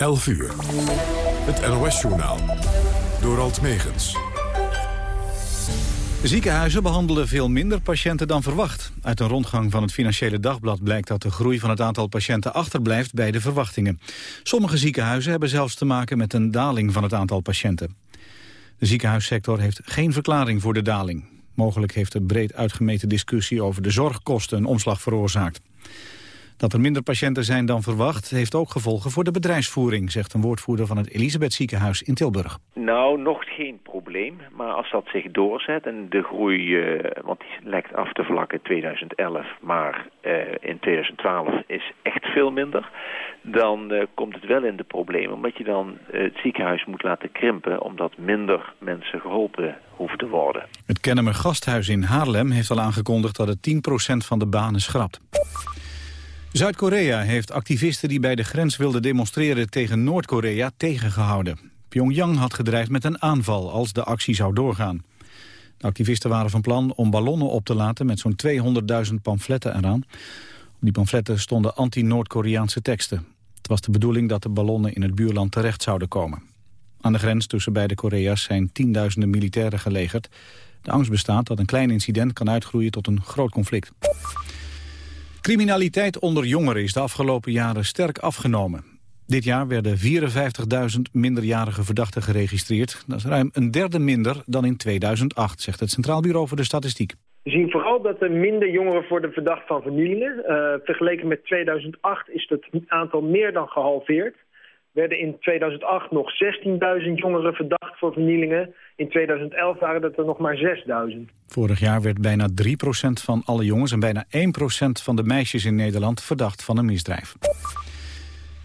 11 uur. Het NOS-journaal. Door Alt Megens. Ziekenhuizen behandelen veel minder patiënten dan verwacht. Uit een rondgang van het Financiële Dagblad blijkt dat de groei van het aantal patiënten achterblijft bij de verwachtingen. Sommige ziekenhuizen hebben zelfs te maken met een daling van het aantal patiënten. De ziekenhuissector heeft geen verklaring voor de daling. Mogelijk heeft de breed uitgemeten discussie over de zorgkosten een omslag veroorzaakt. Dat er minder patiënten zijn dan verwacht... heeft ook gevolgen voor de bedrijfsvoering... zegt een woordvoerder van het Elisabeth Ziekenhuis in Tilburg. Nou, nog geen probleem. Maar als dat zich doorzet en de groei... Uh, want die lijkt af te vlakken in 2011... maar uh, in 2012 is echt veel minder... dan uh, komt het wel in de problemen. Omdat je dan het ziekenhuis moet laten krimpen... omdat minder mensen geholpen hoeven te worden. Het Kennemer Gasthuis in Haarlem heeft al aangekondigd... dat het 10% van de banen schrapt. Zuid-Korea heeft activisten die bij de grens wilden demonstreren tegen Noord-Korea tegengehouden. Pyongyang had gedreigd met een aanval als de actie zou doorgaan. De activisten waren van plan om ballonnen op te laten met zo'n 200.000 pamfletten eraan. Op die pamfletten stonden anti-Noord-Koreaanse teksten. Het was de bedoeling dat de ballonnen in het buurland terecht zouden komen. Aan de grens tussen beide Korea's zijn tienduizenden militairen gelegerd. De angst bestaat dat een klein incident kan uitgroeien tot een groot conflict. Criminaliteit onder jongeren is de afgelopen jaren sterk afgenomen. Dit jaar werden 54.000 minderjarige verdachten geregistreerd. Dat is ruim een derde minder dan in 2008, zegt het Centraal Bureau voor de Statistiek. We zien vooral dat er minder jongeren worden verdacht van vernielingen. Uh, vergeleken met 2008 is het aantal meer dan gehalveerd werden in 2008 nog 16.000 jongeren verdacht voor vernielingen. In 2011 waren dat er nog maar 6.000. Vorig jaar werd bijna 3% van alle jongens en bijna 1% van de meisjes in Nederland verdacht van een misdrijf.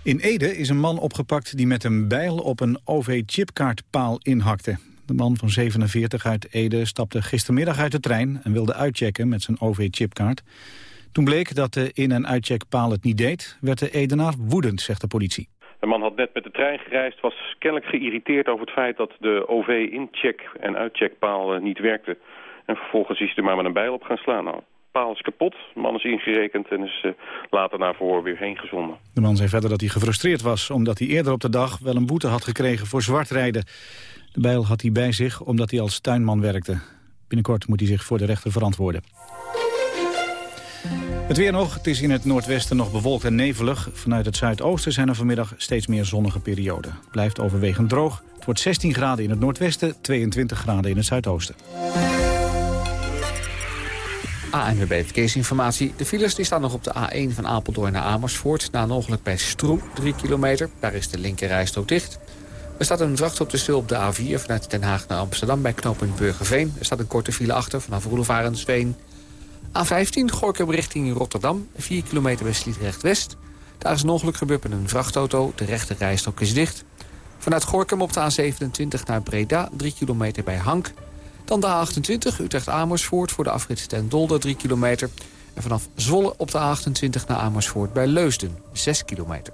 In Ede is een man opgepakt die met een bijl op een OV-chipkaartpaal inhakte. De man van 47 uit Ede stapte gistermiddag uit de trein en wilde uitchecken met zijn OV-chipkaart. Toen bleek dat de in- en uitcheckpaal het niet deed, werd de Edenaar woedend, zegt de politie. De man had net met de trein gereisd, was kennelijk geïrriteerd over het feit dat de OV-incheck- en uitcheckpaal eh, niet werkte. En vervolgens is hij er maar met een bijl op gaan slaan. Nou, paal is kapot, de man is ingerekend en is uh, later naar voren weer heen gezonden. De man zei verder dat hij gefrustreerd was... omdat hij eerder op de dag wel een boete had gekregen voor zwartrijden. De bijl had hij bij zich omdat hij als tuinman werkte. Binnenkort moet hij zich voor de rechter verantwoorden. Het weer nog. Het is in het noordwesten nog bewolkt en nevelig. Vanuit het zuidoosten zijn er vanmiddag steeds meer zonnige perioden. Het blijft overwegend droog. Het wordt 16 graden in het noordwesten, 22 graden in het zuidoosten. ANWB Verkeersinformatie. De files die staan nog op de A1 van Apeldoorn naar Amersfoort... na een ongeluk bij Stroe, 3 kilometer. Daar is de linkerrijstrook dicht. Er staat een vracht op de stil op de A4 vanuit Den Haag naar Amsterdam... bij knooppunt Burgerveen. Er staat een korte file achter vanaf Roelof A15 Gorkum richting Rotterdam, 4 kilometer bij Sliedrecht-West. Daar is een ongeluk gebeurd met een vrachtauto. De rechte rijstok is dicht. Vanuit Gorkum op de A27 naar Breda, 3 kilometer bij Hank. Dan de A28 Utrecht-Amersfoort voor de afrit ten Dolder, 3 kilometer. En vanaf Zwolle op de A28 naar Amersfoort bij Leusden, 6 kilometer.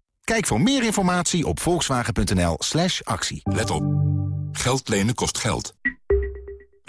Kijk voor meer informatie op volkswagen.nl slash actie. Let op. Geld lenen kost geld.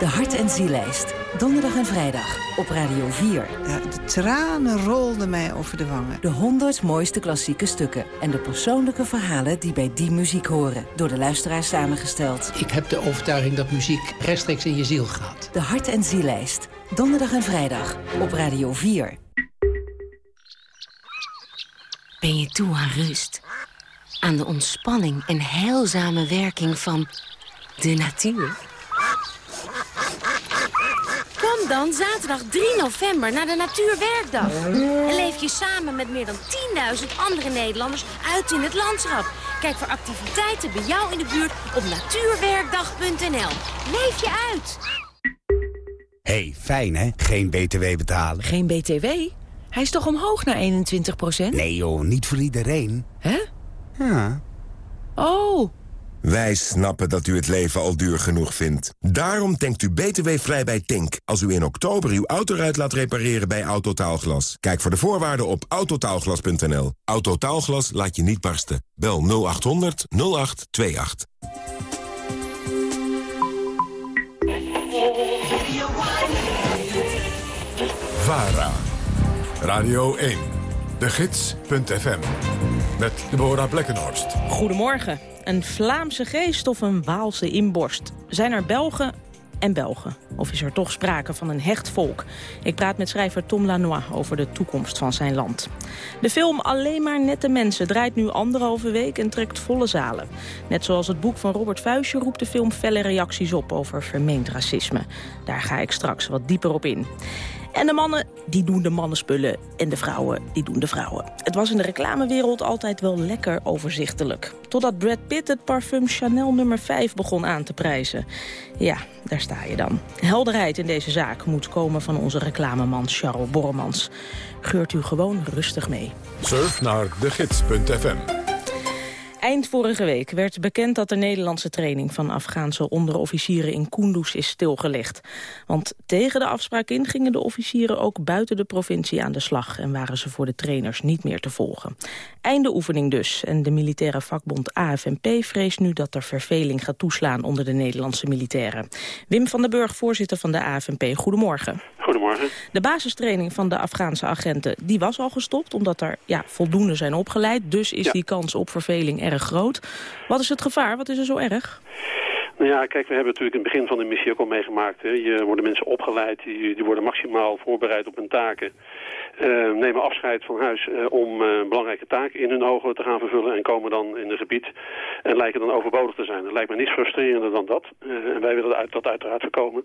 de Hart- en Zielijst. Donderdag en vrijdag op Radio 4. Ja, de tranen rolden mij over de wangen. De 100 mooiste klassieke stukken. En de persoonlijke verhalen die bij die muziek horen. Door de luisteraars samengesteld. Ik heb de overtuiging dat muziek rechtstreeks in je ziel gaat. De Hart- en Zielijst. Donderdag en vrijdag op Radio 4. Ben je toe aan rust? Aan de ontspanning en heilzame werking van de natuur? Kom dan zaterdag 3 november naar de Natuurwerkdag. En leef je samen met meer dan 10.000 andere Nederlanders uit in het landschap. Kijk voor activiteiten bij jou in de buurt op natuurwerkdag.nl. Leef je uit! hey, fijn hè? Geen BTW betalen. Geen BTW? Hij is toch omhoog naar 21% Nee joh, niet voor iedereen. Hè? Ja. Oh. Wij snappen dat u het leven al duur genoeg vindt. Daarom denkt u btw-vrij bij Tink... als u in oktober uw autoruit laat repareren bij Autotaalglas. Kijk voor de voorwaarden op autotaalglas.nl. Autotaalglas laat je niet barsten. Bel 0800 0828. VARA. Radio 1. De Gids.fm. Met Deborah Blekkenhorst. Goedemorgen. Een Vlaamse geest of een Waalse inborst? Zijn er Belgen en Belgen? Of is er toch sprake van een hecht volk? Ik praat met schrijver Tom Lanois over de toekomst van zijn land. De film Alleen maar nette mensen draait nu anderhalve week en trekt volle zalen. Net zoals het boek van Robert Vuijsje roept de film felle reacties op over vermeend racisme. Daar ga ik straks wat dieper op in. En de mannen, die doen de mannenspullen. En de vrouwen, die doen de vrouwen. Het was in de reclamewereld altijd wel lekker overzichtelijk. Totdat Brad Pitt het parfum Chanel nummer 5 begon aan te prijzen. Ja, daar sta je dan. Helderheid in deze zaak moet komen van onze reclameman Charles Bormans. Geurt u gewoon rustig mee. Surf naar degids.fm. Eind vorige week werd bekend dat de Nederlandse training van Afghaanse onderofficieren in Kunduz is stilgelegd. Want tegen de afspraak in gingen de officieren ook buiten de provincie aan de slag en waren ze voor de trainers niet meer te volgen. Einde oefening dus en de militaire vakbond AFNP vreest nu dat er verveling gaat toeslaan onder de Nederlandse militairen. Wim van den Burg, voorzitter van de AFNP, goedemorgen. Goedemorgen. De basistraining van de Afghaanse agenten die was al gestopt omdat er ja, voldoende zijn opgeleid. Dus is die kans op verveling erg groot. Wat is het gevaar? Wat is er zo erg? Nou ja, kijk, we hebben natuurlijk in het begin van de missie ook al meegemaakt. Hè. Je worden mensen opgeleid, die, die worden maximaal voorbereid op hun taken. Uh, nemen afscheid van huis uh, om uh, belangrijke taken in hun ogen te gaan vervullen en komen dan in het gebied en lijken dan overbodig te zijn. Dat lijkt me niets frustrerender dan dat. en wij willen dat uiteraard voorkomen.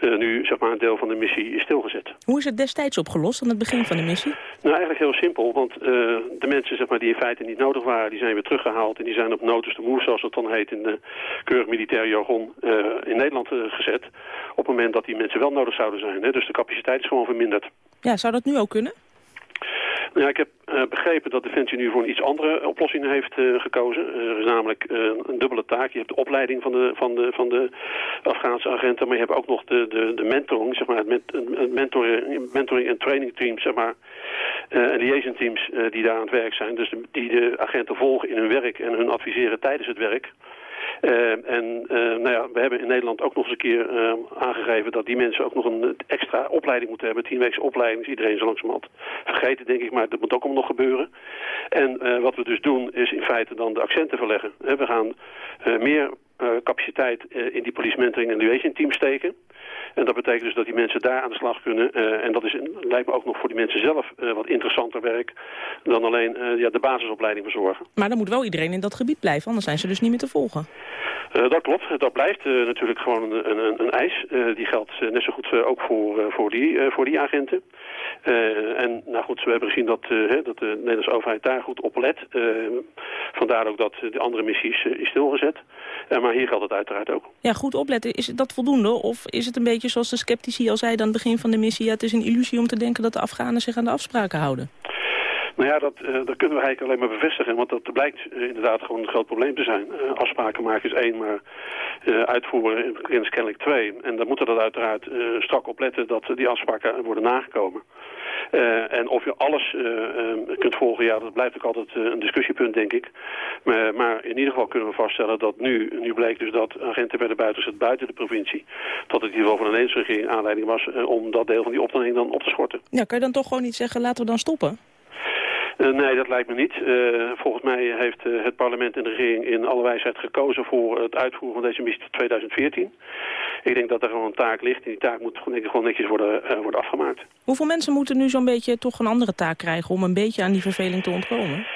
nu, zeg maar, een deel van de missie is stilgezet. Hoe is het destijds opgelost aan het begin van de missie? Nou, eigenlijk heel simpel, want de mensen zeg maar, die in feite niet nodig waren, die zijn weer teruggehaald en die zijn op notus de moe, zoals het dan heet in de keurig militaire jargon, in Nederland gezet. Op het moment dat die mensen wel nodig zouden zijn. Hè. Dus de capaciteit is gewoon verminderd. Ja, zou dat nu ook kunnen? Nou ja, ik heb uh, begrepen dat Defensie nu voor een iets andere oplossing heeft uh, gekozen. Is namelijk een dubbele taak. Je hebt de opleiding van de, van de, van de Afghaanse agenten, maar je hebt ook nog de, de, de mentoring, zeg maar, het, mentoring, mentoring en training teams, zeg maar. en liaison teams die daar aan het werk zijn. Dus die de agenten volgen in hun werk en hun adviseren tijdens het werk. Uh, en uh, nou ja, we hebben in Nederland ook nog eens een keer uh, aangegeven dat die mensen ook nog een extra opleiding moeten hebben. Tienweekse opleiding is iedereen zo langzamerhand vergeten, denk ik, maar dat moet ook allemaal nog gebeuren. En wat we dus doen is in feite dan de accenten verleggen. we gaan meer capaciteit in die police mentoring en liaison team steken. En dat betekent dus dat die mensen daar aan de slag kunnen. Uh, en dat is, lijkt me ook nog voor die mensen zelf uh, wat interessanter werk... dan alleen uh, ja, de basisopleiding verzorgen. Maar dan moet wel iedereen in dat gebied blijven, anders zijn ze dus niet meer te volgen. dat klopt. Dat blijft natuurlijk gewoon een, een, een eis. die geldt net zo goed ook voor, voor, die, voor die agenten. en nou goed, we hebben gezien dat, dat de Nederlandse overheid daar goed op let. vandaar ook dat de andere missies is stilgezet. maar hier geldt het uiteraard ook. Ja, goed opletten. Is dat voldoende? Of is het een beetje zoals de sceptici al zeiden aan het begin van de missie... Ja, het is een illusie om te denken dat de Afghanen zich aan de afspraken houden? Nou ja, dat, dat kunnen we eigenlijk alleen maar bevestigen. Want dat blijkt uh, inderdaad gewoon een groot probleem te zijn. Uh, afspraken maken is één, maar uitvoeren is kennelijk twee. En dan moeten we dat uiteraard strak op letten dat die afspraken worden nagekomen. en of je alles kunt volgen, ja, dat blijft ook altijd een discussiepunt, denk ik. Maar, maar, in ieder geval kunnen we vaststellen dat nu, nu bleek dus dat agenten werden buitengezet buiten de provincie. Dat het in ieder geval voor de Nederlandse regering aanleiding was om dat deel van die opstelling dan op te schorten. Ja, kan je dan toch gewoon niet zeggen, laten we dan stoppen? Uh, nee, dat lijkt me niet. Uh, volgens mij heeft uh, het parlement en de regering in alle wijsheid gekozen voor het uitvoeren van deze missie tot 2014. Ik denk dat er gewoon een taak ligt en die taak moet gewoon netjes worden, worden afgemaakt. Hoeveel mensen moeten nu zo'n beetje toch een andere taak krijgen om een beetje aan die verveling te ontkomen?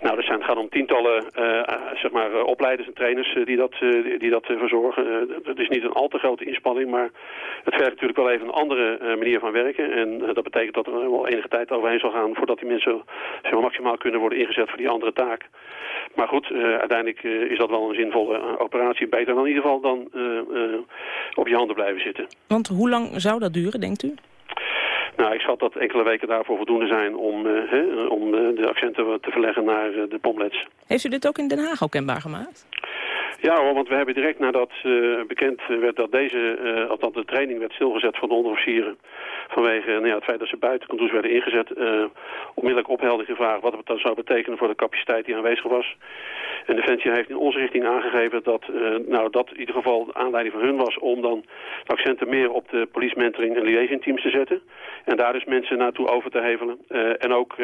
Nou, er zijn, gaat om tientallen uh, zeg maar, uh, opleiders en trainers uh, die dat, die, dat verzorgen. het is niet een al te grote inspanning, maar het vergt natuurlijk wel even een andere manier van werken. En dat betekent dat er wel enige tijd overheen zal gaan voordat die mensen zeg maximaal kunnen worden ingezet voor die andere taak. Maar goed, uiteindelijk is dat wel een zinvolle operatie. Beter dan in ieder geval dan op je handen blijven zitten. Want hoe lang zou dat duren, denkt u? Nou, ik schat dat enkele weken daarvoor voldoende zijn om, he, om uh, de accenten te verleggen naar uh, de pomlets. Heeft u dit ook in Den Haag ook kenbaar gemaakt? Ja hoor, want we hebben direct nadat uh, bekend werd dat deze, uh, althans de training werd stilgezet van de onderofficieren. Vanwege nou ja, het feit dat ze buiten werden ingezet. Uh, onmiddellijk ophelding gevraagd wat het dan zou betekenen voor de capaciteit die aanwezig was. En Defensie heeft in onze richting aangegeven dat nou, dat in ieder geval de aanleiding van hun was om dan accenten meer op de police mentoring en liaison teams te zetten. En daar dus mensen naartoe over te hevelen. en ook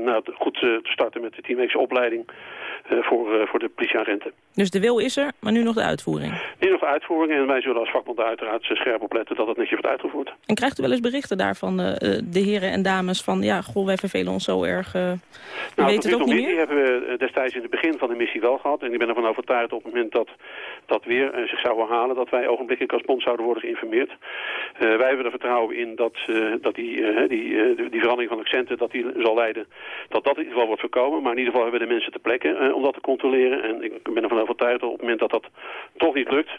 nou, goed te starten met de teamweekse opleiding voor, voor de politieagenten. Dus de wil is er, maar nu nog de uitvoering? Nu nog de uitvoering en wij zullen als vakbond uiteraard scherp opletten dat het netjes wordt uitgevoerd. En krijgt u wel eens berichten daarvan, uh, de heren en dames, van ja, goh, wij vervelen ons zo erg, uh, nou, weten het ook niet meer? Die hebben we destijds in het begin van de missie wel gehad en ik ben ervan overtuigd op het moment dat dat weer uh, zich zou herhalen, dat wij ogenblikkelijk als bond zouden worden geïnformeerd. Wij hebben er vertrouwen in dat, dat die, die, die verandering van accenten dat die zal leiden, dat dat in ieder geval wordt voorkomen. Maar in ieder geval hebben we de mensen ter plekke om dat te controleren. En ik ben ervan overtuigd dat op het moment dat dat toch niet lukt,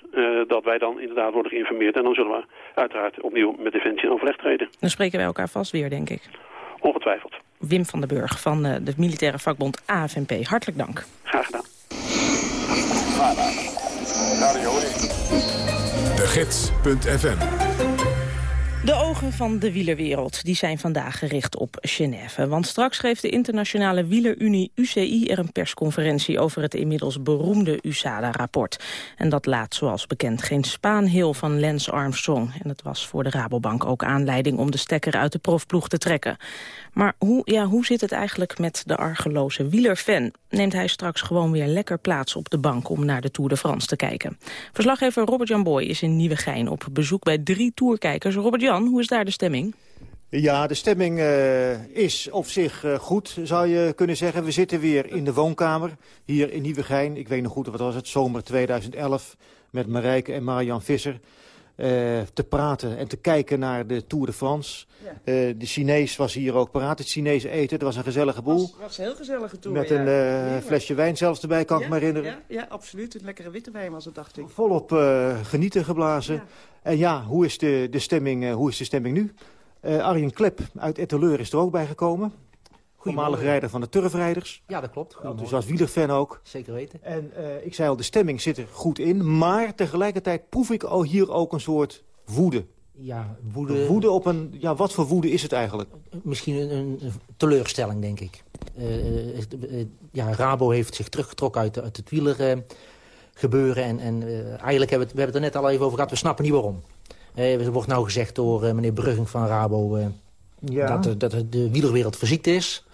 dat wij dan inderdaad worden geïnformeerd. En dan zullen we uiteraard opnieuw met Defensie in overleg treden. Dan spreken wij elkaar vast weer, denk ik. Ongetwijfeld. Wim van den Burg van de militaire vakbond AFNP. Hartelijk dank. Graag gedaan. De Gids.fm de ogen van de wielerwereld die zijn vandaag gericht op Genève. Want straks geeft de internationale wielerunie UCI er een persconferentie over het inmiddels beroemde USADA-rapport. En dat laat zoals bekend geen spaanheel van Lance Armstrong. En het was voor de Rabobank ook aanleiding om de stekker uit de profploeg te trekken. Maar hoe, ja, hoe zit het eigenlijk met de argeloze wielerfan? Neemt hij straks gewoon weer lekker plaats op de bank om naar de Tour de France te kijken? Verslaggever Robert-Jan Boy is in Nieuwegein op bezoek bij drie tourkijkers. Robert-Jan, hoe is daar de stemming? Ja, de stemming uh, is op zich uh, goed, zou je kunnen zeggen. We zitten weer in de woonkamer hier in Nieuwegein. Ik weet nog goed, wat was het, zomer 2011... met Marijke en Marian Visser. Uh, te praten en te kijken naar de Tour de France. Ja. Uh, de Chinees was hier ook paraat, het Chinese eten. Het was een gezellige boel. Het was, was, een heel gezellige tour, Met een uh, flesje wijn zelfs erbij, kan ja, ik me herinneren. Ja, ja, absoluut. Een lekkere witte wijn was het, dacht ik. Volop genieten geblazen. En ja, hoe is de, de, stemming, hoe is de stemming nu? Arjen Klep uit Etteleur is er ook bij gekomen. Voormalig rijder van de Turfrijders. Ja, dat klopt. Dus als wielerfan ook. Zeker weten. En ik zei al, de stemming zit er goed in. Maar tegelijkertijd proef ik al hier ook een soort woede. Ja, woede... Woede op een... Ja, wat voor woede is het eigenlijk? Misschien een, een teleurstelling, denk ik. Uh, uh, ja, Rabo heeft zich teruggetrokken uit, uit het wieler gebeuren. En, en eigenlijk hebben we, het, we hebben het er net al even over gehad. We snappen niet waarom. er wordt nou gezegd door meneer Brugging van Rabo... Ja. Dat, de, dat de wielerwereld verziekt is.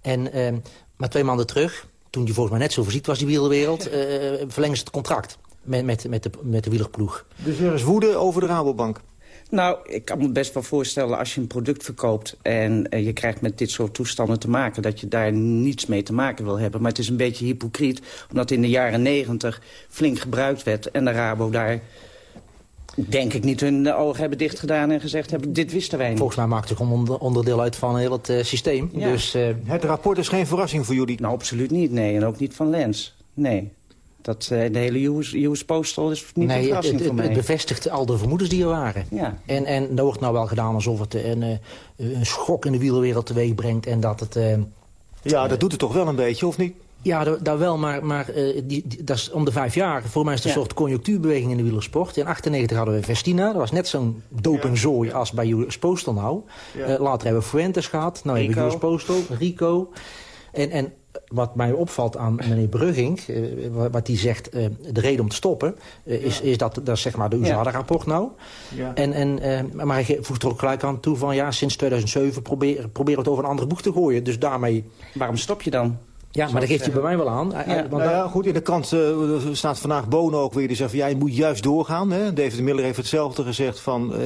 En, maar twee maanden terug, toen die volgens mij net zo verziekt was, die wielerwereld... Verlengen ze het contract met, met, met, de, met de wielerploeg. Dus er is woede over de Rabobank? Nou, ik kan me best wel voorstellen als je een product verkoopt... en uh, je krijgt met dit soort toestanden te maken... dat je daar niets mee te maken wil hebben. Maar het is een beetje hypocriet, omdat in de jaren negentig flink gebruikt werd... en de Rabo daar denk ik niet hun ogen hebben dichtgedaan en gezegd hebben, dit wisten wij niet. Volgens mij maakt het gewoon onderdeel uit van heel het uh, systeem. Ja. Dus, uh, het rapport is geen verrassing voor jullie? Nou, absoluut niet, nee. En ook niet van Lens. Nee. Dat, uh, de hele US, US Postal is niet nee, een verrassing het, voor mij. het bevestigt al de vermoedens die er waren. Ja. En, en er wordt nou wel gedaan alsof het een, een schok in de wielerwereld teweeg brengt. En dat het... ja, dat doet het toch wel een beetje, of niet? Ja, daar wel, maar, maar uh, die, die, dat is om de vijf jaar. Voor mij is het een ja. soort conjunctuurbeweging in de wielersport. In 98 hadden we Vestina. Dat was net zo'n dopingzooi ja. als bij US Postal nou. Ja. Uh, later hebben we Fuentes gehad. Nou hebben we US Postal, Rico. En, en wat mij opvalt aan meneer Brugging, uh, wat hij zegt, uh, de reden om te stoppen, uh, is, is dat, dat is zeg maar de USADA-rapport nou. Ja. En, en, maar hij voegt er ook gelijk aan toe van, ja, sinds 2007 proberen probeer het over een andere boeg te gooien. Dus daarmee... Waarom stop je dan? Ja, maar dat geeft hij bij mij wel aan. Ja. Want nou ja, goed, in de krant uh, staat vandaag Bono ook weer. Die zegt van, ja, je moet juist doorgaan. Hè? David Miller heeft hetzelfde gezegd van... Uh,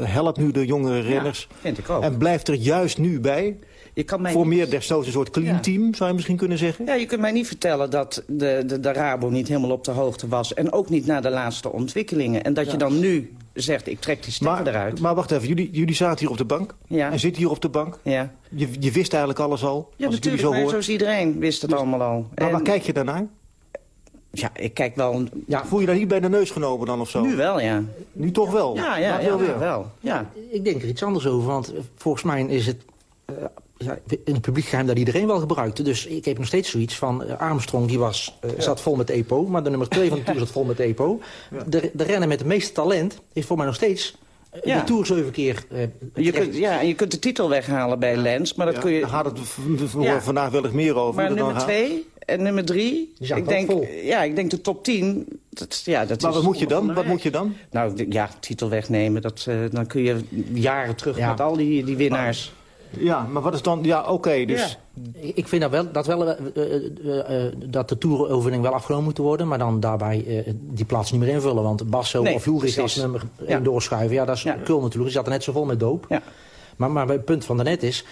help nu de jongere renners. Ja, vind ik ook. En blijf er juist nu bij. Je kan mij Voor meer desnoods een soort clean team, zou je misschien kunnen zeggen? Ja, je kunt mij niet vertellen dat de, de, de Rabo niet helemaal op de hoogte was... en ook niet naar de laatste ontwikkelingen. En dat je dan nu zegt, ik trek die stekker eruit. Maar wacht even, jullie, jullie zaten hier op de bank ja. en zitten hier op de bank. Ja. Je, je wist eigenlijk alles al? Ja, natuurlijk, zo maar zoals iedereen wist het dus, allemaal al. Maar en... waar kijk je daarnaar? Ja, ik kijk wel... Ja, voel je daar niet bij de neus genomen dan of zo? Nu wel, ja. Nu toch wel? Ja, ja, ja, ja wel. Ja. Ik denk er iets anders over, want volgens mij is het... Uh, ja, in het publiek geheim dat iedereen wel gebruikte. Dus ik heb nog steeds zoiets van... Uh, Armstrong die was, uh, zat vol met EPO, maar de nummer 2 van de Tour zat vol met EPO. Ja. De, de renner met het meeste talent heeft voor mij nog steeds... Ja. De Tour zeven keer... je kunt, ja, en je kunt de titel weghalen bij Lens, maar dat kun je... Daar gaat het vandaag wel eens meer over. Maar nummer 2 en nummer 3, ik denk, ja, ik denk de top 10... Dat, ja, dat maar is wat moet je dan? Wat moet je dan? Nou, ja, titel wegnemen, dat, uh, dan kun je jaren terug met al die, die winnaars... Ja, maar wat is dan... Ja, oké, okay, dus... Ja. Ik vind dat wel, dat, wel uh, uh, uh, dat de toeroverwinning wel afgenomen moet worden... maar dan daarbij die plaats niet meer invullen. Want Basso nee, of Ulrich als nummer 1 ja. doorschuiven... ja, dat is ja. Kul natuurlijk. Die zat er net zo vol met doop. Ja. Maar, maar het punt van de net is...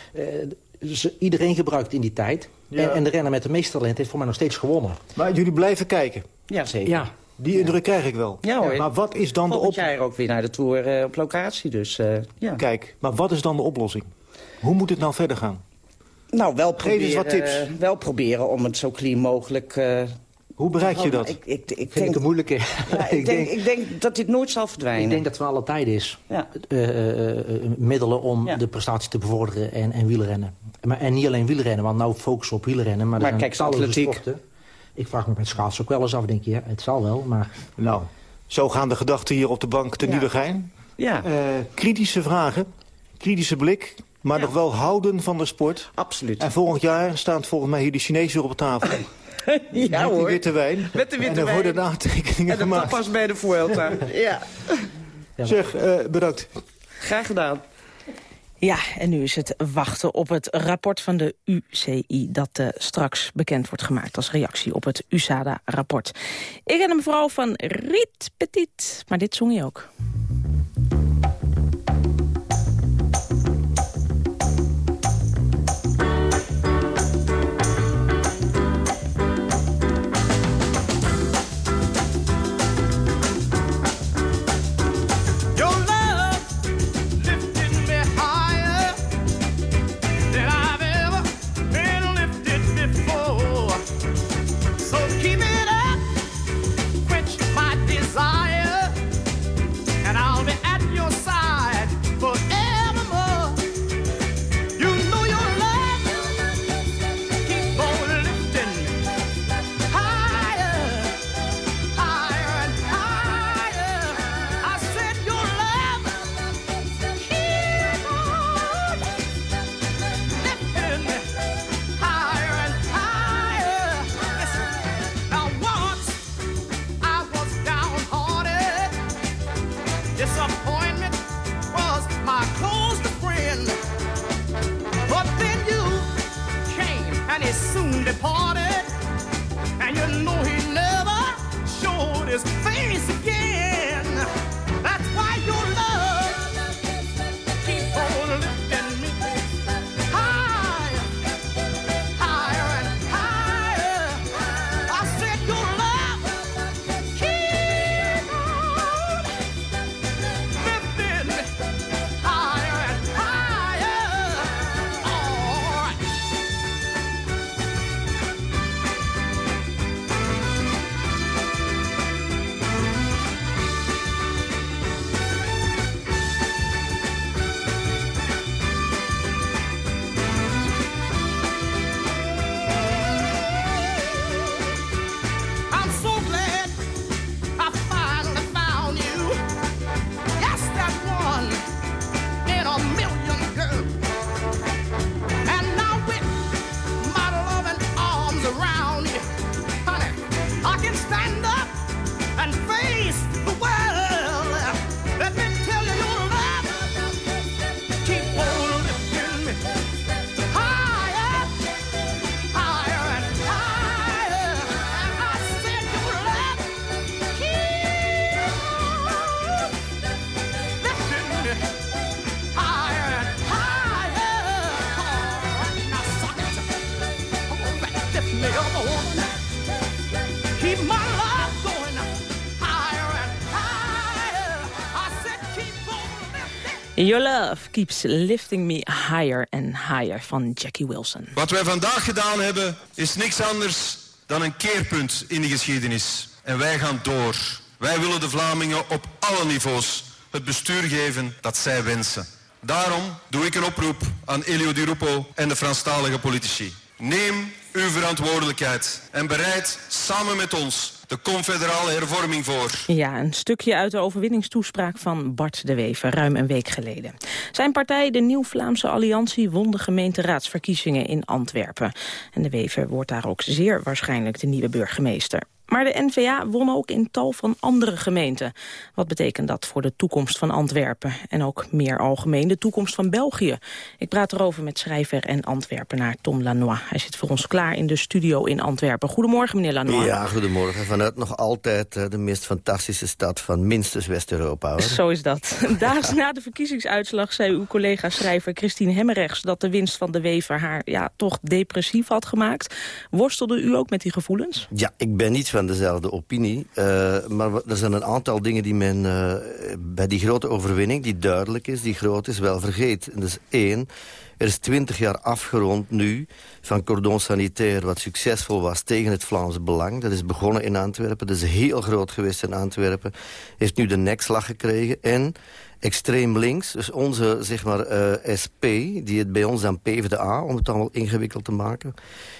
Ze, iedereen gebruikt in die tijd. Ja. En, en, de renner met de meeste talent heeft voor mij nog steeds gewonnen. Maar jullie blijven kijken? Ja, zeker. Ja. Die indruk krijg ik wel. Ja, hoor. Maar wat is dan Volgend de op... jaar ook weer naar de Tour uh, op locatie. Dus, uh, ja. Kijk, maar wat is dan de oplossing? Hoe moet het nou verder gaan? Nou, wel proberen, eens wat tips. wel proberen om het zo clean mogelijk... Uh, Hoe bereik je dat? Ik, ik, ik vind het een moeilijke. Ja, ik, denk, ik denk dat dit nooit zal verdwijnen. Ik denk dat het van alle tijden is. Ja. Uh, uh, middelen om ja. de prestatie te bevorderen en, en wielrennen. Maar, en niet alleen wielrennen, want nou focussen op wielrennen. Maar, maar kijk, atletiek. Sporten. Ik vraag me met schaatsen ook wel eens af, denk je. Ja, het zal wel, maar... Nou, zo gaan de gedachten hier op de bank te ja. Nieuwegein. Ja. kritische vragen, kritische blik... Maar ja. nog wel houden van de sport. Absoluut. En volgend jaar staan volgens mij hier de Chinezen op tafel. ja met hoor. die witte wijn. Met de witte en dan wijn. worden de aantekeningen en de gemaakt. tapas bij de Vuelta. ja. ja. Zeg, uh, bedankt. Graag gedaan. Ja, en nu is het wachten op het rapport van de UCI... dat uh, straks bekend wordt gemaakt als reactie op het USADA-rapport. Ik ken een vrouw van Riet Petit, maar dit zong je ook. Your love keeps lifting me higher and higher van Jackie Wilson. Wat wij vandaag gedaan hebben is niks anders dan een keerpunt in de geschiedenis. En wij gaan door. Wij willen de Vlamingen op alle niveaus het bestuur geven dat zij wensen. Daarom doe ik een oproep aan Elio Di Rupo en de Franstalige politici. Neem uw verantwoordelijkheid en bereid samen met ons de confederale hervorming voor. Ja, een stukje uit de overwinningstoespraak van Bart de Wever, ruim een week geleden. Zijn partij, de Nieuw-Vlaamse Alliantie, won de gemeenteraadsverkiezingen in Antwerpen. En de Wever wordt daar ook zeer waarschijnlijk de nieuwe burgemeester. Maar de NVA won ook in tal van andere gemeenten. Wat betekent dat voor de toekomst van Antwerpen? En ook meer algemeen de toekomst van België. Ik praat erover met schrijver en Antwerpenaar Tom Lanois. Hij zit voor ons klaar in de studio in Antwerpen. Goedemorgen, meneer Lanois. Ja, goedemorgen. Vanuit nog altijd eh, de meest fantastische stad van minstens West-Europa. Zo is dat. Daags na de verkiezingsuitslag zei uw collega-schrijver Christine Hemmerrechts... dat de winst van de Wever haar ja, toch depressief had gemaakt. Worstelde u ook met die gevoelens? Ja, ik ben niet dezelfde opinie. Uh, maar er zijn een aantal dingen die men uh, bij die grote overwinning... die duidelijk is, die groot is, wel vergeet. En dus één, er is twintig jaar afgerond nu van cordon sanitair... wat succesvol was tegen het Vlaams Belang. Dat is begonnen in Antwerpen. Dat is heel groot geweest in Antwerpen. Heeft nu de nekslag gekregen. En extreem links, dus onze zeg maar, uh, SP, die het bij ons dan PvdA... om het allemaal ingewikkeld te maken...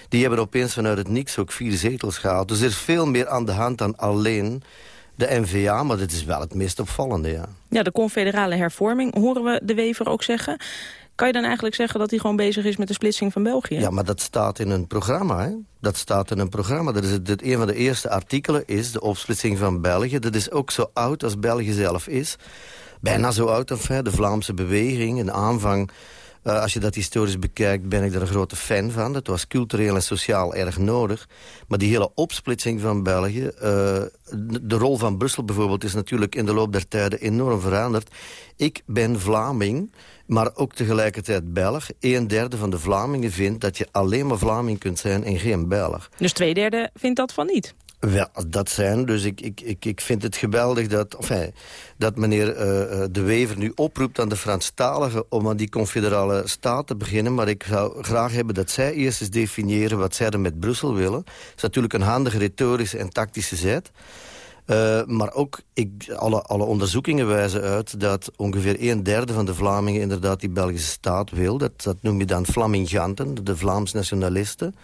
die hebben opeens vanuit het niks ook vier zetels gehaald. Dus er is veel meer aan de hand dan alleen de NVA, maar dit is wel het meest opvallende, ja. Ja, de confederale hervorming, horen we de Wever ook zeggen. Kan je dan eigenlijk zeggen dat hij gewoon bezig is met de splitsing van België? Ja, maar dat staat in een programma, hè? Dat staat in een programma. Dat is het, een van de eerste artikelen is de opsplitsing van België. Dat is ook zo oud als België zelf is bijna zo oud. Enfin, de Vlaamse beweging, een aanvang... Uh, als je dat historisch bekijkt, ben ik er een grote fan van. Dat was cultureel en sociaal erg nodig. Maar die hele opsplitsing van België... Uh, de rol van Brussel bijvoorbeeld is natuurlijk in de loop der tijden enorm veranderd. Ik ben Vlaming, maar ook tegelijkertijd Belg. Een derde van de Vlamingen vindt dat je alleen maar Vlaming kunt zijn en geen Belg. Dus twee derde vindt dat van niet? Wel, dat zijn. Dus ik, ik, ik, ik vind het geweldig dat, enfin, dat meneer uh, De Wever nu oproept aan de Franstaligen... om aan die confederale staat te beginnen. Maar ik zou graag hebben dat zij eerst eens definiëren... wat zij er met Brussel willen. Dat is natuurlijk een handige retorische en tactische zet. Uh, maar ook, ik, alle, alle onderzoekingen wijzen uit dat ongeveer een derde van de Vlamingen inderdaad die Belgische staat wil. Dat, dat noem je dan Flaminganten, de Vlaams nationalisten.